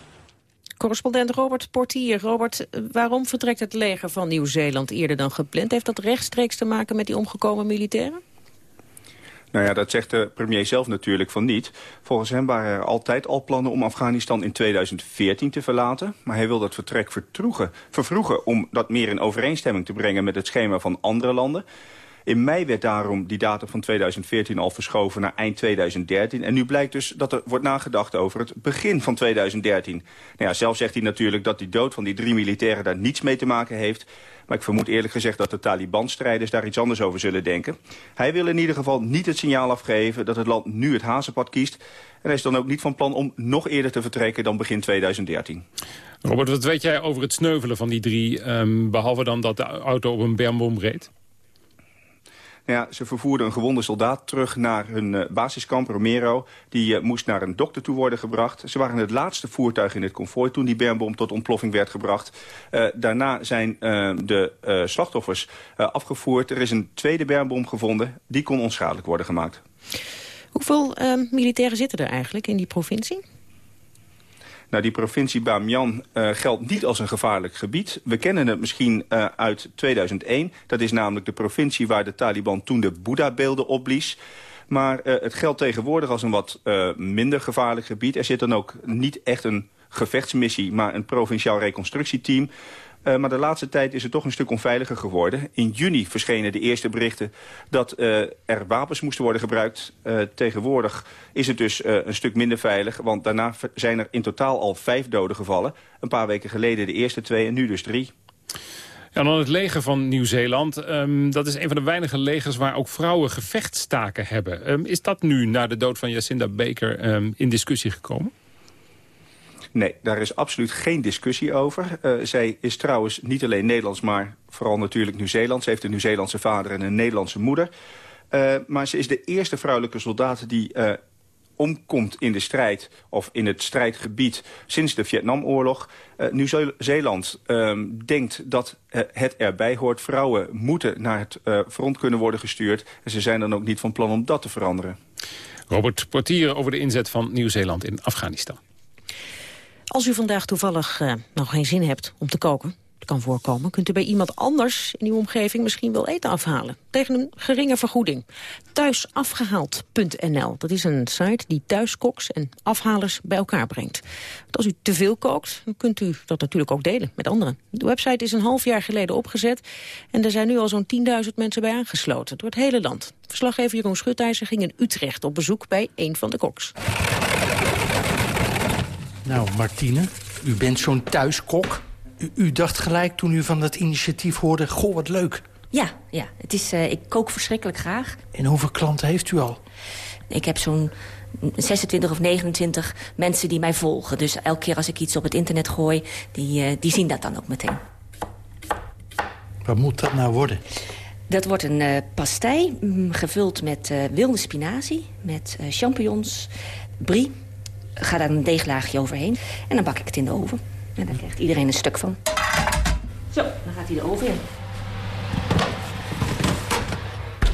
Correspondent Robert Portier. Robert, waarom vertrekt het leger van Nieuw-Zeeland eerder dan gepland? Heeft dat rechtstreeks te maken met die omgekomen militairen? Nou ja, dat zegt de premier zelf natuurlijk van niet. Volgens hem waren er altijd al plannen om Afghanistan in 2014 te verlaten. Maar hij wil dat vertrek vertroegen, vervroegen om dat meer in overeenstemming te brengen met het schema van andere landen. In mei werd daarom die datum van 2014 al verschoven naar eind 2013. En nu blijkt dus dat er wordt nagedacht over het begin van 2013. Nou ja, zelf zegt hij natuurlijk dat die dood van die drie militairen daar niets mee te maken heeft. Maar ik vermoed eerlijk gezegd dat de Taliban-strijders daar iets anders over zullen denken. Hij wil in ieder geval niet het signaal afgeven dat het land nu het hazenpad kiest. En hij is dan ook niet van plan om nog eerder te vertrekken dan begin 2013. Robert, wat weet jij over het sneuvelen van die drie... Um, behalve dan dat de auto op een bermbom reed? Nou ja, ze vervoerden een gewonde soldaat terug naar hun uh, basiskamp, Romero. Die uh, moest naar een dokter toe worden gebracht. Ze waren het laatste voertuig in het konvooi toen die bermbom tot ontploffing werd gebracht. Uh, daarna zijn de slachtoffers afgevoerd. Er is een tweede bermbom gevonden. Die kon onschadelijk worden gemaakt. Hoeveel militairen zitten er eigenlijk in die provincie? Nou, die provincie Bamiyan uh, geldt niet als een gevaarlijk gebied. We kennen het misschien uh, uit 2001. Dat is namelijk de provincie waar de Taliban toen de Boeddha-beelden opblies. Maar uh, het geldt tegenwoordig als een wat minder gevaarlijk gebied. Er zit dan ook niet echt een gevechtsmissie, maar een provinciaal reconstructieteam. Uh, maar de laatste tijd is het toch een stuk onveiliger geworden. In juni verschenen de eerste berichten dat uh, er wapens moesten worden gebruikt. Uh, tegenwoordig is het dus een stuk minder veilig. Want daarna zijn er in totaal al vijf doden gevallen. Een paar weken geleden de eerste twee en nu dus drie. Ja, dan het leger van Nieuw-Zeeland. Um, dat is een van de weinige legers waar ook vrouwen gevechtstaken hebben. Um, is dat nu na de dood van Jacinda Baker um, in discussie gekomen? Nee, daar is absoluut geen discussie over. Uh, zij is trouwens niet alleen Nederlands, maar vooral natuurlijk Nieuw-Zeeland. Ze heeft een Nieuw-Zeelandse vader en een Nederlandse moeder. Uh, maar ze is de eerste vrouwelijke soldaat die uh, omkomt in de strijd... of in het strijdgebied sinds de Vietnamoorlog. Nieuw-Zeeland uh, denkt dat het erbij hoort. Vrouwen moeten naar het front kunnen worden gestuurd. En ze zijn dan ook niet van plan om dat te veranderen. Robert Portier over de inzet van Nieuw-Zeeland in Afghanistan. Als u vandaag toevallig uh, nog geen zin hebt om te koken, dat kan voorkomen, kunt u bij iemand anders in uw omgeving misschien wel eten afhalen. Tegen een geringe vergoeding. Thuisafgehaald.nl, dat is een site die thuiskoks en afhalers bij elkaar brengt. Als u te veel kookt, kunt u dat natuurlijk ook delen met anderen. De website is een half jaar geleden opgezet en er zijn nu al zo'n 10.000 mensen bij aangesloten door het hele land. Verslaggever Jeroen Schutijzer ging in Utrecht op bezoek bij een van de koks. Nou, Martine, u bent zo'n thuiskok. U, u, dacht gelijk toen u van dat initiatief hoorde, goh, wat leuk. Ja, ja. Het is, uh, ik kook verschrikkelijk graag. En hoeveel klanten heeft u al? Ik heb zo'n 26 of 29 mensen die mij volgen. Dus elke keer als ik iets op het internet gooi, die, uh, die zien dat dan ook meteen. Wat moet dat nou worden? Dat wordt een uh, pastei, mm, gevuld met wilde spinazie, met champignons, brie ga daar een deeglaagje overheen. En dan bak ik het in de oven. En daar krijgt iedereen een stuk van. Zo, dan gaat hij de oven in.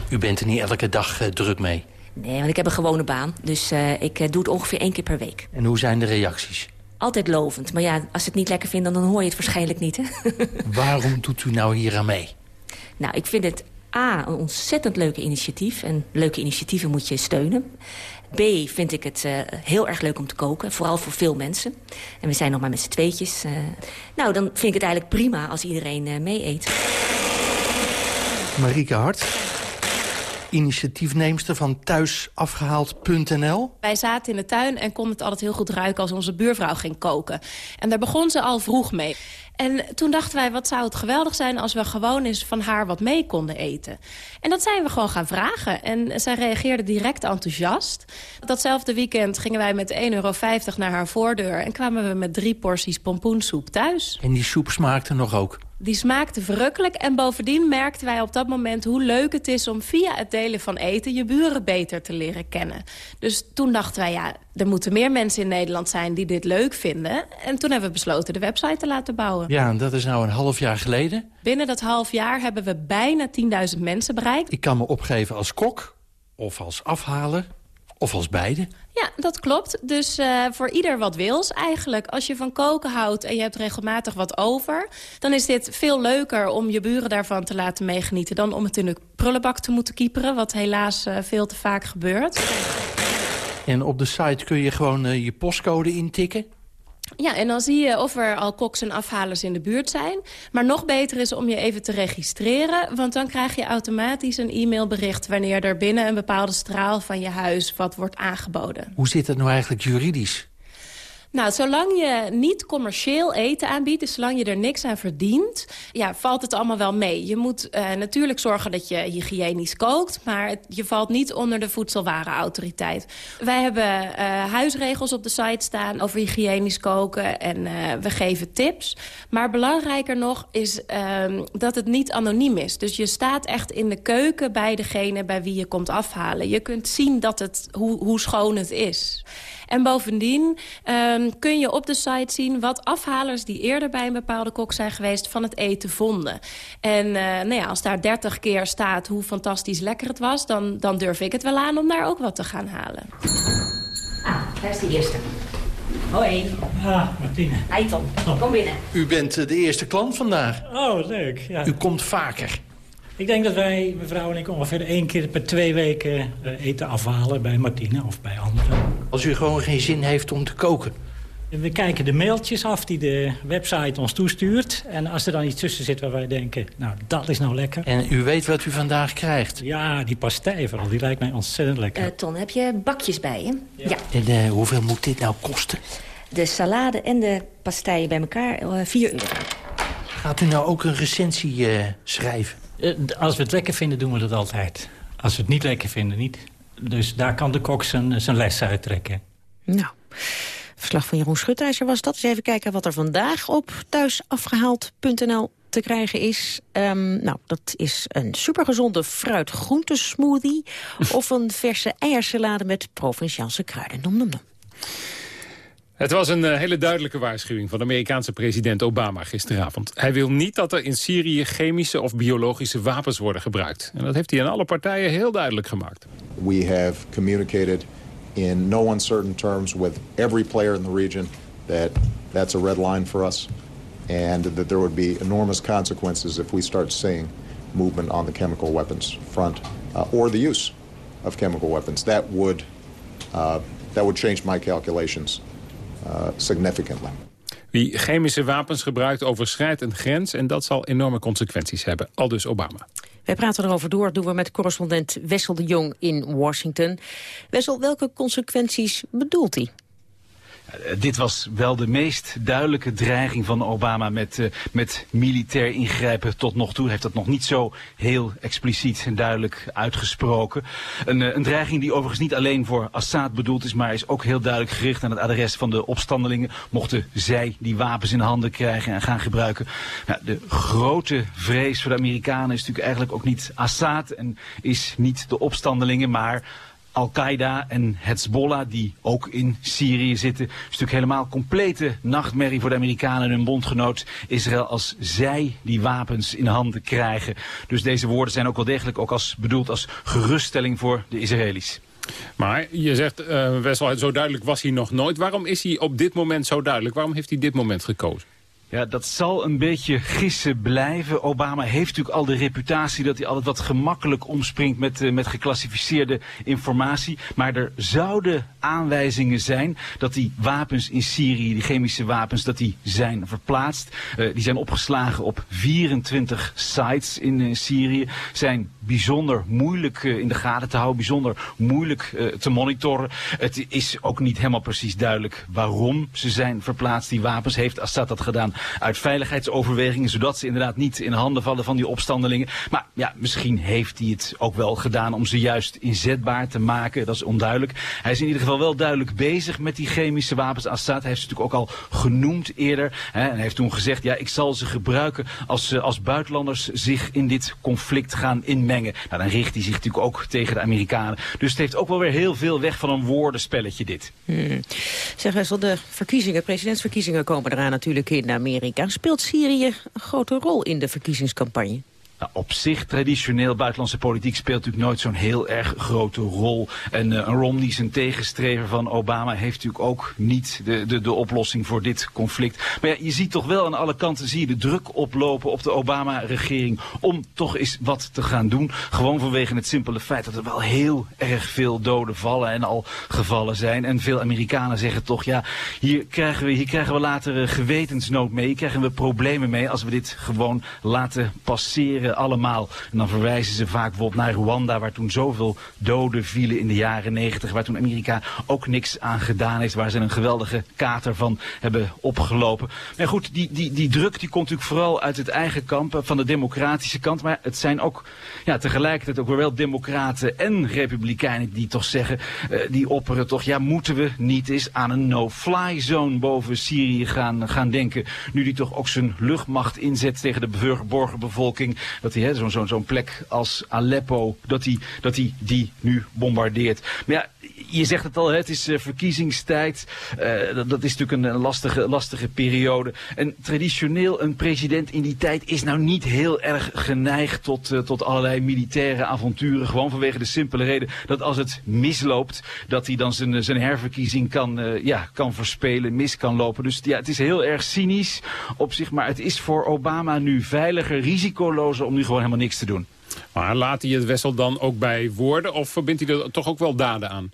U bent er niet elke dag uh, druk mee? Nee, want ik heb een gewone baan. Dus uh, ik uh, doe het ongeveer één keer per week. En hoe zijn de reacties? Altijd lovend. Maar ja, als ze het niet lekker vinden, dan hoor je het waarschijnlijk niet. Hè? Waarom doet u nou hier aan mee? Nou, ik vind het A, een ontzettend leuke initiatief. En leuke initiatieven moet je steunen. B, vind ik het uh, heel erg leuk om te koken. Vooral voor veel mensen. En we zijn nog maar met z'n tweetjes. Uh, nou, dan vind ik het eigenlijk prima als iedereen uh, mee eet. Marieke Hart, initiatiefneemster van thuisafgehaald.nl. Wij zaten in de tuin en konden het altijd heel goed ruiken als onze buurvrouw ging koken. En daar begon ze al vroeg mee. En toen dachten wij, wat zou het geweldig zijn... als we gewoon eens van haar wat mee konden eten. En dat zijn we gewoon gaan vragen. En zij reageerde direct enthousiast. Datzelfde weekend gingen wij met 1,50 euro naar haar voordeur... en kwamen we met drie porties pompoensoep thuis. En die soep smaakte nog ook? Die smaakte verrukkelijk. En bovendien merkten wij op dat moment hoe leuk het is... om via het delen van eten je buren beter te leren kennen. Dus toen dachten wij, ja, er moeten meer mensen in Nederland zijn... die dit leuk vinden. En toen hebben we besloten de website te laten bouwen. Ja, en dat is nou een half jaar geleden. Binnen dat half jaar hebben we bijna 10.000 mensen bereikt. Ik kan me opgeven als kok, of als afhaler, of als beide. Ja, dat klopt. Dus uh, voor ieder wat wils eigenlijk. Als je van koken houdt en je hebt regelmatig wat over... dan is dit veel leuker om je buren daarvan te laten meegenieten... dan om het in de prullenbak te moeten kieperen... wat helaas uh, veel te vaak gebeurt. En op de site kun je gewoon uh, je postcode intikken? Ja, en dan zie je of er al koks en afhalers in de buurt zijn. Maar nog beter is om je even te registreren. Want dan krijg je automatisch een e-mailbericht... wanneer er binnen een bepaalde straal van je huis wat wordt aangeboden. Hoe zit dat nou eigenlijk juridisch? Nou, zolang je niet commercieel eten aanbiedt... dus zolang je er niks aan verdient... ja, valt het allemaal wel mee. Je moet uh, natuurlijk zorgen dat je hygiënisch kookt... maar je valt niet onder de voedselwarenautoriteit. Wij hebben uh, huisregels op de site staan over hygiënisch koken... en uh, we geven tips. Maar belangrijker nog is ehm, dat het niet anoniem is. Dus je staat echt in de keuken bij degene bij wie je komt afhalen. Je kunt zien dat het, hoe, hoe schoon het is. En bovendien um, kun je op de site zien wat afhalers die eerder bij een bepaalde kok zijn geweest van het eten vonden. En uh, nou ja, als daar 30 keer staat hoe fantastisch lekker het was, dan, dan durf ik het wel aan om daar ook wat te gaan halen. Ah, daar is de eerste. Hoi. Ah, Martine. Eiton, kom binnen. U bent eh, de eerste klant vandaag. Oh, leuk. Ja. U komt vaker. Ik denk dat wij, mevrouw en ik, ongeveer één keer per twee weken uh, eten afhalen bij Martine of bij anderen. Als u gewoon geen zin heeft om te koken? We kijken de mailtjes af die de website ons toestuurt. En als er dan iets tussen zit waar wij denken, nou, dat is nou lekker. En u weet wat u vandaag krijgt? Ja, die pastei vooral, die lijkt mij ontzettend lekker. Uh, Ton, heb je bakjes bij je? Ja. ja. En uh, hoeveel moet dit nou kosten? De salade en de pastei bij elkaar, uh, 4 euro. Gaat u nou ook een recensie schrijven? Als we het lekker vinden, doen we dat altijd. Als we het niet lekker vinden, niet. Dus daar kan de kok zijn, zijn les uit trekken. Nou, verslag van Jeroen Schutijzer was dat. Eens even kijken wat er vandaag op thuisafgehaald.nl te krijgen is. Um, nou, dat is een supergezonde fruit-groentesmoothie... of een verse eiersalade met Provinciaalse kruiden. Nom, nom, nom. Het was een uh, hele duidelijke waarschuwing van Amerikaanse president Obama gisteravond. Hij wil niet dat er in Syrië chemische of biologische wapens worden gebruikt. En dat heeft hij aan alle partijen heel duidelijk gemaakt. We have communicated in no uncertain terms with every player in the region that that's a red line for us and that there would be enormous consequences if we start seeing movement on the chemical weapons front uh, or the use of chemical weapons. That would uh, that would change my calculations significantly. Wie chemische wapens gebruikt overschrijdt een grens... en dat zal enorme consequenties hebben, al dus Obama. Wij praten erover door, doen we met correspondent Wessel de Jong in Washington. Wessel, welke consequenties bedoelt hij? Dit was wel de meest duidelijke dreiging van Obama met, uh, met militair ingrijpen tot nog toe. Hij heeft dat nog niet zo heel expliciet en duidelijk uitgesproken. Een, uh, een dreiging die overigens niet alleen voor Assad bedoeld is, maar is ook heel duidelijk gericht aan het adres van de opstandelingen. Mochten zij die wapens in handen krijgen en gaan gebruiken. Nou, de grote vrees voor de Amerikanen is natuurlijk eigenlijk ook niet Assad en is niet de opstandelingen, maar al-Qaeda en Hezbollah, die ook in Syrië zitten. Het is natuurlijk helemaal complete nachtmerrie voor de Amerikanen en hun bondgenoot Israël als zij die wapens in handen krijgen. Dus deze woorden zijn ook wel degelijk ook als, bedoeld als geruststelling voor de Israëli's. Maar je zegt, uh, Wessel, zo duidelijk was hij nog nooit. Waarom is hij op dit moment zo duidelijk? Waarom heeft hij dit moment gekozen? Ja, dat zal een beetje gissen blijven. Obama heeft natuurlijk al de reputatie dat hij altijd wat gemakkelijk omspringt met, uh, met geclassificeerde informatie. Maar er zouden aanwijzingen zijn dat die wapens in Syrië, die chemische wapens, dat die zijn verplaatst. Uh, die zijn opgeslagen op 24 sites in uh, Syrië. Zijn bijzonder moeilijk in de gaten te houden, bijzonder moeilijk te monitoren. Het is ook niet helemaal precies duidelijk waarom ze zijn verplaatst. Die wapens heeft Assad dat gedaan uit veiligheidsoverwegingen, zodat ze inderdaad niet in handen vallen van die opstandelingen. Maar ja, misschien heeft hij het ook wel gedaan om ze juist inzetbaar te maken. Dat is onduidelijk. Hij is in ieder geval wel duidelijk bezig met die chemische wapens. Assad heeft ze natuurlijk ook al genoemd eerder. Hè, en heeft toen gezegd, ja, ik zal ze gebruiken als, als buitenlanders zich in dit conflict gaan inmengen. Nou, dan richt hij zich natuurlijk ook tegen de Amerikanen. Dus het heeft ook wel weer heel veel weg van een woordenspelletje dit. Hmm. Zeg Wessel, de verkiezingen, presidentsverkiezingen komen eraan natuurlijk in Amerika. Speelt Syrië een grote rol in de verkiezingscampagne? Nou, op zich, traditioneel buitenlandse politiek speelt natuurlijk nooit zo'n heel erg grote rol. En uh, Romney, zijn tegenstrever van Obama, heeft natuurlijk ook niet de, de, de oplossing voor dit conflict. Maar ja, je ziet toch wel aan alle kanten zie je de druk oplopen op de Obama-regering om toch eens wat te gaan doen. Gewoon vanwege het simpele feit dat er wel heel erg veel doden vallen en al gevallen zijn. En veel Amerikanen zeggen toch, ja, hier krijgen we, hier krijgen we later uh, gewetensnood mee, hier krijgen we problemen mee als we dit gewoon laten passeren allemaal. En dan verwijzen ze vaak bijvoorbeeld naar Rwanda, waar toen zoveel doden vielen in de jaren negentig. Waar toen Amerika ook niks aan gedaan heeft. Waar ze een geweldige kater van hebben opgelopen. Maar goed, die, die, die druk die komt natuurlijk vooral uit het eigen kamp, van de democratische kant. Maar het zijn ook ja, tegelijkertijd ook wel democraten en republikeinen die toch zeggen, uh, die opperen toch, ja, moeten we niet eens aan een no-fly zone boven Syrië gaan, gaan denken. Nu die toch ook zijn luchtmacht inzet tegen de burgerbevolking dat hij zo'n zo, zo plek als Aleppo, dat hij, dat hij die nu bombardeert. Maar ja, je zegt het al, het is uh, verkiezingstijd. Uh, dat, dat, is natuurlijk een, lastige, lastige periode. En traditioneel een president in die tijd is nou niet heel erg geneigd tot, uh, tot allerlei militaire avonturen. Gewoon vanwege de simpele reden dat als het misloopt, dat hij dan zijn, zijn herverkiezing kan, ja, kan verspelen, mis kan lopen. Dus ja, het is heel erg cynisch op zich, maar het is voor Obama nu veiliger, risicolozer om nu gewoon helemaal niks te doen. Maar laat hij het Wessel dan ook bij woorden of verbindt hij er toch ook wel daden aan?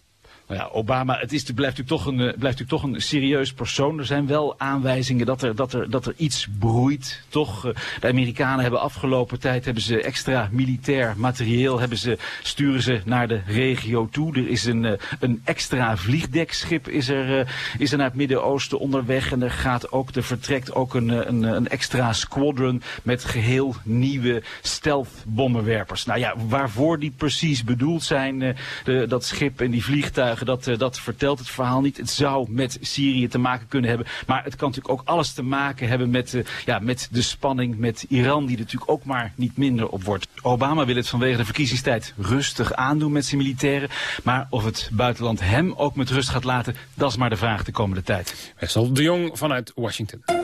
Obama, het is, blijft, natuurlijk toch een, blijft natuurlijk toch een serieus persoon. Er zijn wel aanwijzingen dat er, dat er, dat er iets broeit. Toch, de Amerikanen hebben afgelopen tijd hebben ze extra militair materieel. Hebben ze, sturen ze naar de regio toe. Er is een, een extra vliegdekschip is er, is er naar het Midden-Oosten onderweg. En er, gaat ook, er vertrekt ook een, een, een extra squadron met geheel nieuwe stealth-bommenwerpers. Nou ja, waarvoor die precies bedoeld zijn, de, dat schip en die vliegtuigen dat, uh, dat vertelt het verhaal niet. Het zou met Syrië te maken kunnen hebben. Maar het kan natuurlijk ook alles te maken hebben met, uh, ja, met de spanning met Iran. Die er natuurlijk ook maar niet minder op wordt. Obama wil het vanwege de verkiezingstijd rustig aandoen met zijn militairen. Maar of het buitenland hem ook met rust gaat laten, dat is maar de vraag de komende tijd. Wessel de Jong vanuit Washington.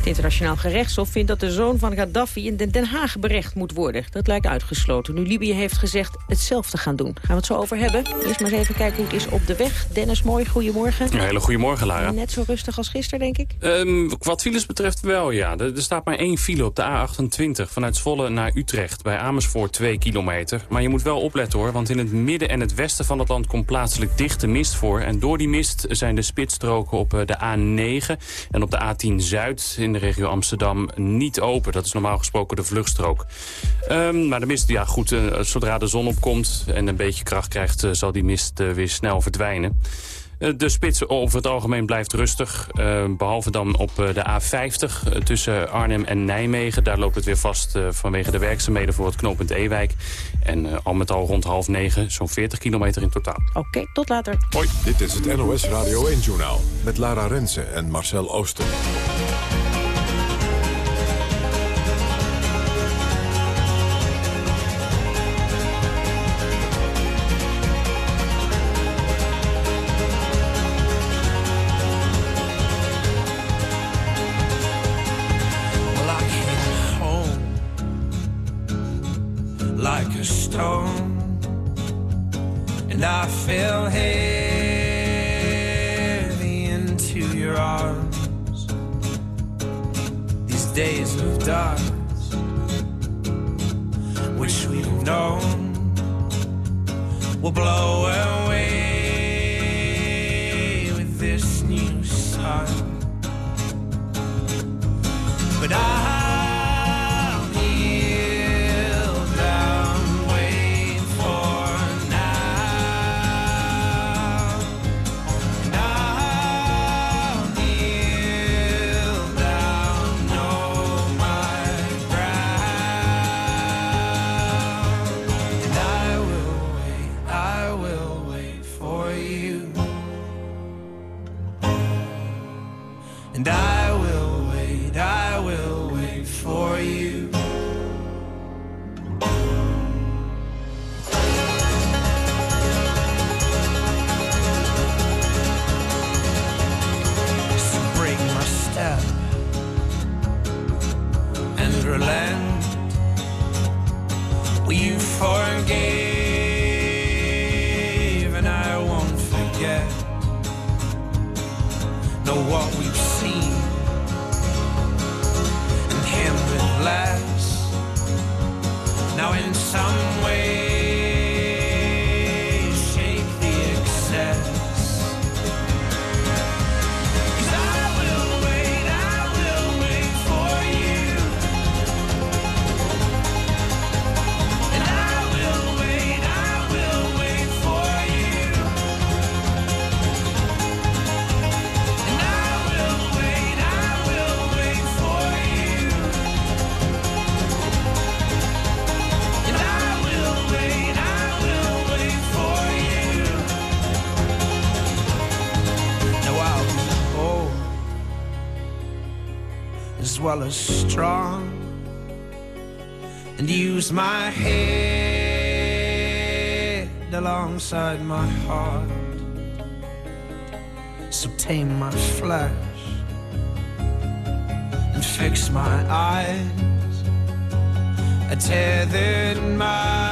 Het internationaal gerechtshof vindt dat de zoon van Gaddafi in Den Haag berecht moet worden. Dat lijkt uitgesloten. Nu Libië heeft gezegd hetzelfde gaan doen. Gaan we het zo over hebben. Eerst maar eens even kijken hoe het is op de weg. Dennis Mooi, goedemorgen. Een hele goedemorgen, Lara. Net zo rustig als gisteren, denk ik? Um, wat files betreft wel, ja. Er, er, staat maar één file op de A28 vanuit Zwolle naar Utrecht. Bij Amersfoort 2 kilometer. Maar je moet wel opletten hoor, want in het midden en het westen van het land komt plaatselijk dichte mist voor. En door die mist zijn de spitsstroken op de A9 en op de A10 Zuid in de regio Amsterdam niet open. Dat is normaal gesproken de vluchtstrook. Um, maar de mist, ja goed, uh, zodra de zon opkomt en een beetje kracht krijgt... Uh, zal die mist uh, weer snel verdwijnen. De spits over het algemeen blijft rustig. Behalve dan op de A50 uh, tussen Arnhem en Nijmegen. Daar loopt het weer vast vanwege de werkzaamheden voor het knooppunt Ewijk. En al met al rond half negen, zo'n 40 kilometer in totaal. Oké, okay, tot later. Hoi, dit is het NOS Radio 1-journaal met Lara Rensen en Marcel Ooster. And I fell heavy into your arms. These days of dark, which we've known, will blow away as well as strong, and use my head alongside my heart. So tame my flesh and fix my eyes. A tethered mind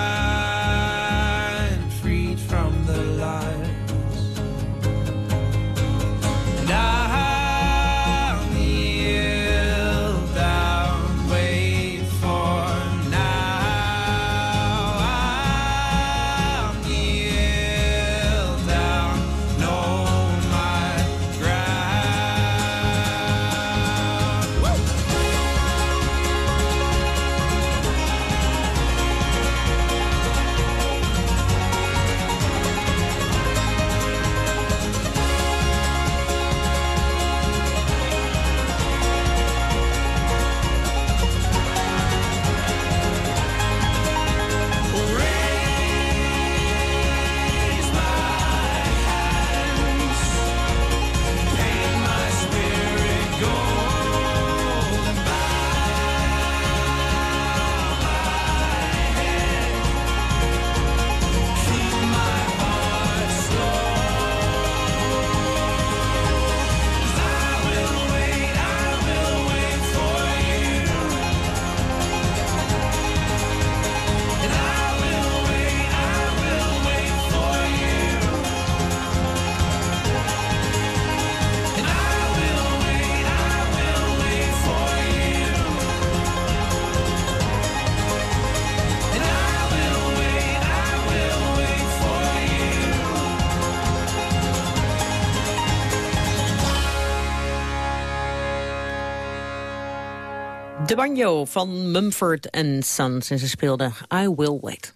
banjo van Mumford Sons. En ze speelden I Will Wait.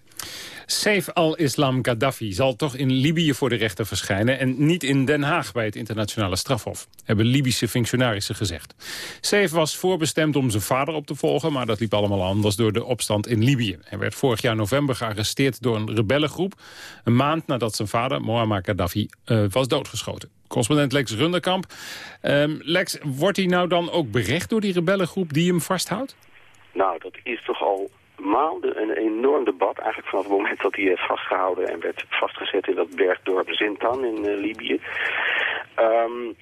Saif al-Islam Gaddafi zal toch in Libië voor de rechter verschijnen... en niet in Den Haag bij het internationale strafhof, hebben Libische functionarissen gezegd. Saif was voorbestemd om zijn vader op te volgen... maar dat liep allemaal anders door de opstand in Libië. Hij werd vorig jaar november gearresteerd door een rebellengroep... een maand nadat zijn vader, Muammar Gaddafi, uh, was doodgeschoten. Correspondent Lex Runderkamp. Um, Lex, wordt hij nou dan ook berecht door die rebellengroep die hem vasthoudt? Nou, dat is toch al maanden een enorm debat. Eigenlijk vanaf het moment dat hij is vastgehouden en werd vastgezet in dat bergdorp Zintan in uh, Libië. Um,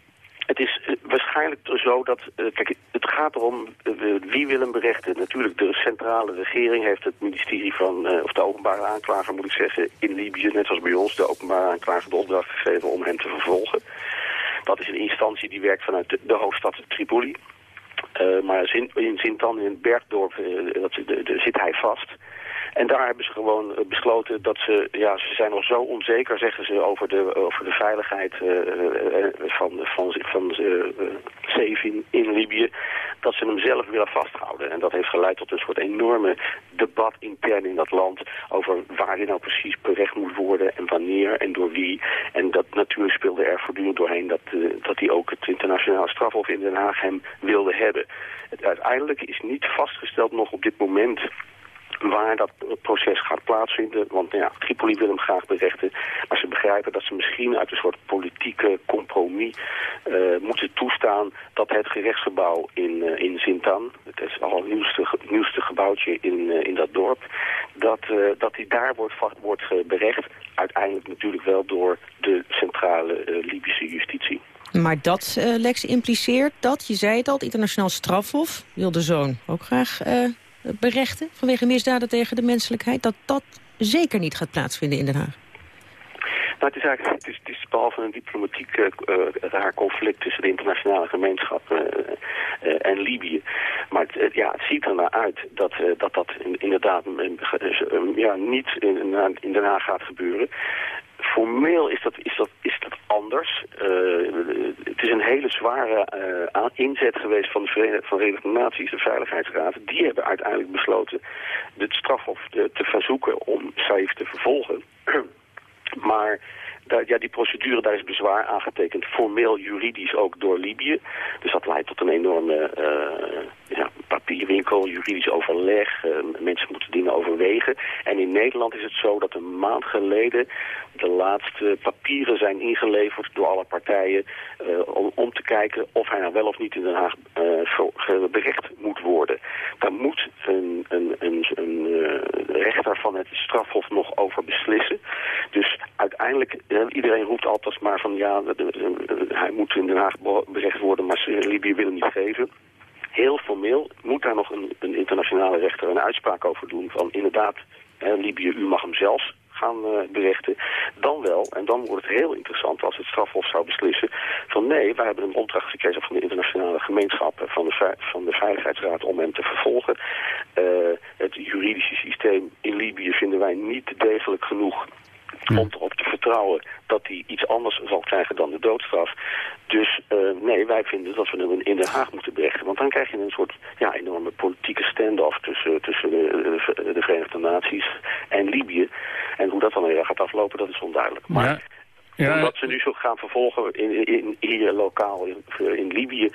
het is uh, waarschijnlijk zo dat, uh, kijk, het gaat erom wie wil hem berechten. Natuurlijk, de centrale regering heeft het ministerie van, of de openbare aanklager moet ik zeggen, in Libië, net als bij ons, de openbare aanklager de opdracht gegeven om hem te vervolgen. Dat is een instantie die werkt vanuit de, hoofdstad Tripoli. Maar in Zintan, in bergdorp, dat, zit hij vast. En daar hebben ze gewoon besloten dat ze, ja, ze zijn nog zo onzeker, zeggen ze, over de, over de veiligheid uh, van, van, van Safe in, in Libië, dat ze hem zelf willen vasthouden. En dat heeft geleid tot een soort enorme debat intern in dat land over waar hij nou precies berecht moet worden en wanneer en door wie. En dat natuurlijk speelde er voortdurend doorheen dat, dat hij ook het internationale strafhof in Den Haag hem wilde hebben. Het, uiteindelijk is niet vastgesteld nog op dit moment waar dat proces gaat plaatsvinden. Want ja, Tripoli wil hem graag berechten. Maar ze begrijpen dat ze misschien uit een soort politieke compromis uh, moeten toestaan dat het gerechtsgebouw in, uh, in Zintan, het is al het nieuwste, nieuwste gebouwtje in, uh, in dat dorp, dat, dat die daar wordt, wordt berecht. Uiteindelijk natuurlijk wel door de centrale Libische justitie. Maar dat, Lex, impliceert dat, je zei het al, het internationaal strafhof... wil de zoon ook graag berechten vanwege misdaden tegen de menselijkheid... dat dat zeker niet gaat plaatsvinden in Den Haag. Nou, het is eigenlijk het is, het is behalve een diplomatiek uh, raar conflict tussen de internationale gemeenschap en Libië. Maar het, ja, het ziet er naar uit dat dat, dat inderdaad ja, niet in, in Den Haag gaat gebeuren. Formeel is dat, is dat, is dat anders. Uh, het is een hele zware uh, inzet geweest van de Verenigde, van Naties, de Veiligheidsraad. Die hebben uiteindelijk besloten het strafhof te, te verzoeken om Saif te vervolgen. maar ja, die procedure, daar is bezwaar aangetekend, formeel juridisch ook door Libië. Dus dat leidt tot een enorme uh, ja, papierwinkel, juridisch overleg. Uh, mensen moeten dingen overwegen. En in Nederland is het zo dat een maand geleden de laatste papieren zijn ingeleverd door alle partijen om, om, te kijken of hij nou wel of niet in Den Haag berecht moet worden. Daar moet een, een, een, een rechter van het strafhof nog over beslissen. Dus uiteindelijk, iedereen roept altijd maar van ja, hij moet in Den Haag berecht worden, maar Libië wil hem niet geven. Heel formeel moet daar nog een, een internationale rechter een uitspraak over doen van inderdaad, Libië, u mag hem zelfs gaan uh, berechten. Dan wel, en dan wordt het heel interessant als het strafhof zou beslissen... van nee, wij hebben een opdracht gekregen van de internationale gemeenschap... van de, van de Veiligheidsraad om hem te vervolgen. Uh, het juridische systeem in Libië vinden wij niet degelijk genoeg om vertrouwen dat hij iets anders zal krijgen dan de doodstraf. Dus uh, nee, wij vinden dat we hem in Den Haag moeten berechten. Want dan krijg je een soort ja, enorme politieke stand-off tussen, tussen de, de, Verenigde Naties en Libië. En hoe dat dan weer gaat aflopen, dat is onduidelijk. Maar ja. Omdat ze nu zo gaan vervolgen in, in, hier lokaal in, in Libië...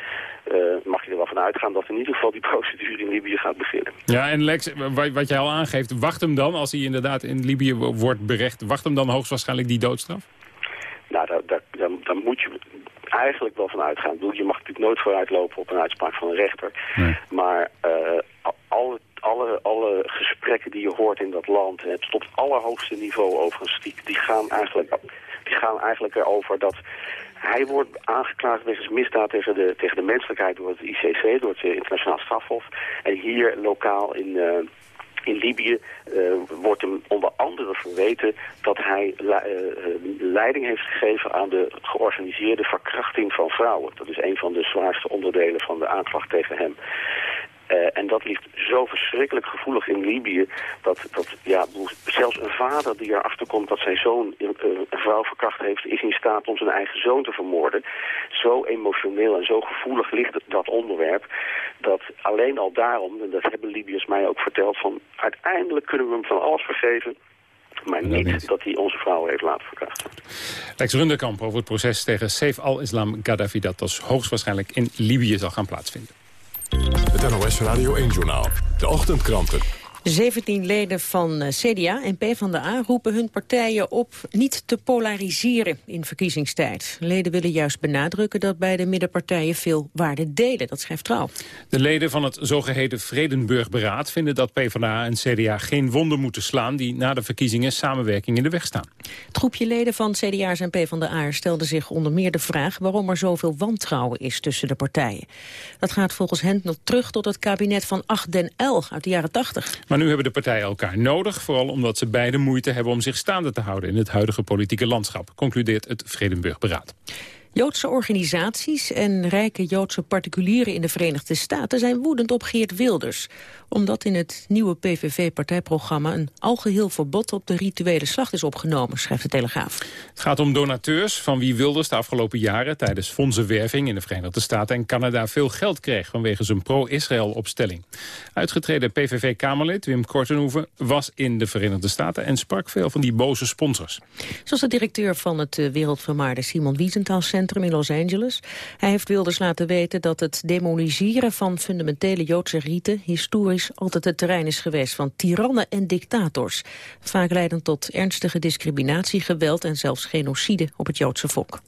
Uh, mag je er wel van uitgaan dat in ieder geval die procedure in Libië gaat beginnen. Ja, en Lex, wat jij al aangeeft, wacht hem dan, als hij inderdaad in Libië wordt berecht... wacht hem dan hoogstwaarschijnlijk die doodstraf? Nou, daar, daar, daar, daar moet je eigenlijk wel van uitgaan. Je mag natuurlijk nooit vooruitlopen op een uitspraak van een rechter. Maar uh, alle, alle, alle gesprekken die je hoort in dat land... tot op het allerhoogste niveau overigens... die, die gaan eigenlijk die gaan eigenlijk erover dat hij wordt aangeklaagd wegens misdaad tegen de, tegen de menselijkheid door het ICC, door het internationaal strafhof. En hier lokaal in, uh, in Libië uh, wordt hem onder andere verweten dat hij le uh, leiding heeft gegeven aan de georganiseerde verkrachting van vrouwen. Dat is een van de zwaarste onderdelen van de aanklacht tegen hem. Uh, en dat ligt zo verschrikkelijk gevoelig in Libië... dat, dat ja, zelfs een vader die erachter komt dat zijn zoon uh, een vrouw verkracht heeft... is in staat om zijn eigen zoon te vermoorden. Zo emotioneel en zo gevoelig ligt dat onderwerp... dat alleen al daarom, en dat hebben Libiërs mij ook verteld... van uiteindelijk kunnen we hem van alles vergeven... Maar niet, dat hij onze vrouw heeft laten verkrachten. Lex Runderkamp over het proces tegen Saif al-Islam Gaddafi... dat als hoogstwaarschijnlijk in Libië zal gaan plaatsvinden. NOS Radio 1-journaal. De ochtendkranten. 17 leden van eh, CDA en PvdA roepen hun partijen op niet te polariseren in verkiezingstijd. Leden willen juist benadrukken dat beide middenpartijen veel waarden delen. Dat schrijft Trouw. De leden van het zogeheten Vredenburgberaad vinden dat PvdA en CDA geen wonden moeten slaan die na de verkiezingen samenwerking in de weg staan. Het groepje leden van CDA's en PvdA stelde zich onder meer de vraag waarom er zoveel wantrouwen is tussen de partijen. Dat gaat volgens hen nog terug tot het kabinet van 8 den L uit de jaren 80. Maar nu hebben de partijen elkaar nodig, vooral omdat ze beide moeite hebben om zich staande te houden in het huidige politieke landschap, concludeert het Vredenburgberaad. Joodse organisaties en rijke Joodse particulieren in de Verenigde Staten zijn woedend op Geert Wilders. Omdat in het nieuwe PVV-partijprogramma een algeheel verbod op de rituele slacht is opgenomen, schrijft de Telegraaf. Het gaat om donateurs van wie Wilders de afgelopen jaren tijdens fondsenwerving in de Verenigde Staten en Canada veel geld kreeg vanwege zijn pro-Israël opstelling. Uitgetreden PVV-Kamerlid Wim Kortenhoeven was in de Verenigde Staten en sprak veel van die boze sponsors. Zoals de directeur van het eh, wereldvermaarde Simon Wiesenthal in Los Angeles. Hij heeft Wilders laten weten dat het demoniseren van fundamentele Joodse riten historisch altijd het terrein is geweest van tirannen en dictators. Vaak leidend tot ernstige discriminatie, geweld en zelfs genocide op het Joodse volk.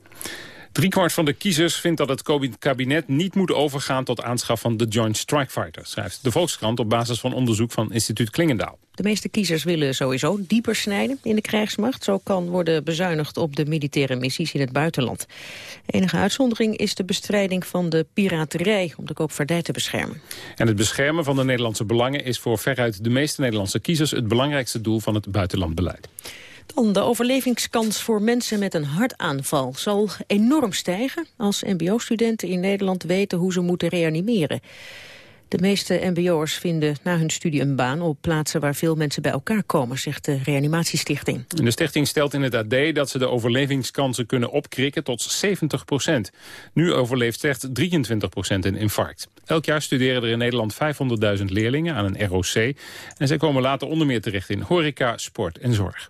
Driekwart van de kiezers vindt dat het kabinet niet moet overgaan tot aanschaf van de Joint Strike Fighter, schrijft de Volkskrant op basis van onderzoek van instituut Klingendaal. De meeste kiezers willen sowieso dieper snijden in de krijgsmacht. Zo kan worden bezuinigd op de militaire missies in het buitenland. enige uitzondering is de bestrijding van de piraterij om de koopvaardij te beschermen. En het beschermen van de Nederlandse belangen is voor veruit de meeste Nederlandse kiezers het belangrijkste doel van het buitenlandbeleid. Dan de overlevingskans voor mensen met een hartaanval zal enorm stijgen als mbo-studenten in Nederland weten hoe ze moeten reanimeren. De meeste mbo'ers vinden na hun studie een baan op plaatsen waar veel mensen bij elkaar komen, zegt de reanimatiestichting. De stichting stelt in het AD dat ze de overlevingskansen kunnen opkrikken tot 70 procent. Nu overleeft slechts 23 procent een infarct. Elk jaar studeren er in Nederland 500.000 leerlingen aan een ROC en zij komen later onder meer terecht in horeca, sport en zorg.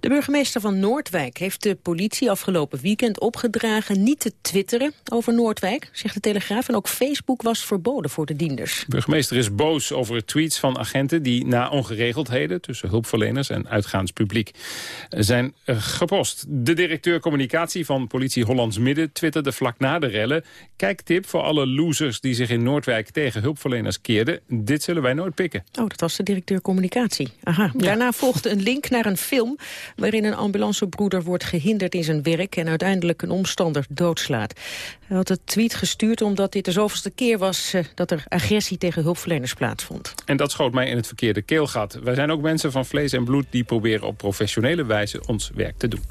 De burgemeester van Noordwijk heeft de politie afgelopen weekend opgedragen niet te twitteren over Noordwijk, zegt de Telegraaf. En ook Facebook was verboden voor de dienders. De burgemeester is boos over tweets van agenten die na ongeregeldheden tussen hulpverleners en uitgaanspubliek zijn eh, gepost. De directeur communicatie van politie Hollands Midden twitterde vlak na de rellen. Kijktip voor alle losers die zich in Noordwijk tegen hulpverleners keerden. Dit zullen wij nooit pikken. Oh, dat was de directeur communicatie. Aha. Daarna volgde een link naar een film waarin een ambulancebroeder wordt gehinderd in zijn werk en uiteindelijk een omstander doodslaat. Hij had het tweet gestuurd omdat dit de zoveelste keer was eh, dat er agressie tegen hulpverleners plaatsvond. En dat schoot mij in het verkeerde keelgat. Wij zijn ook mensen van vlees en bloed die proberen op professionele wijze ons werk te doen.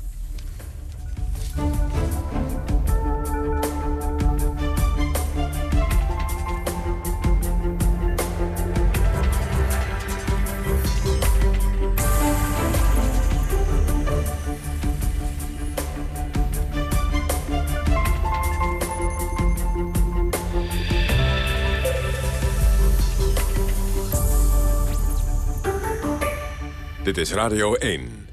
Dit is Radio 1.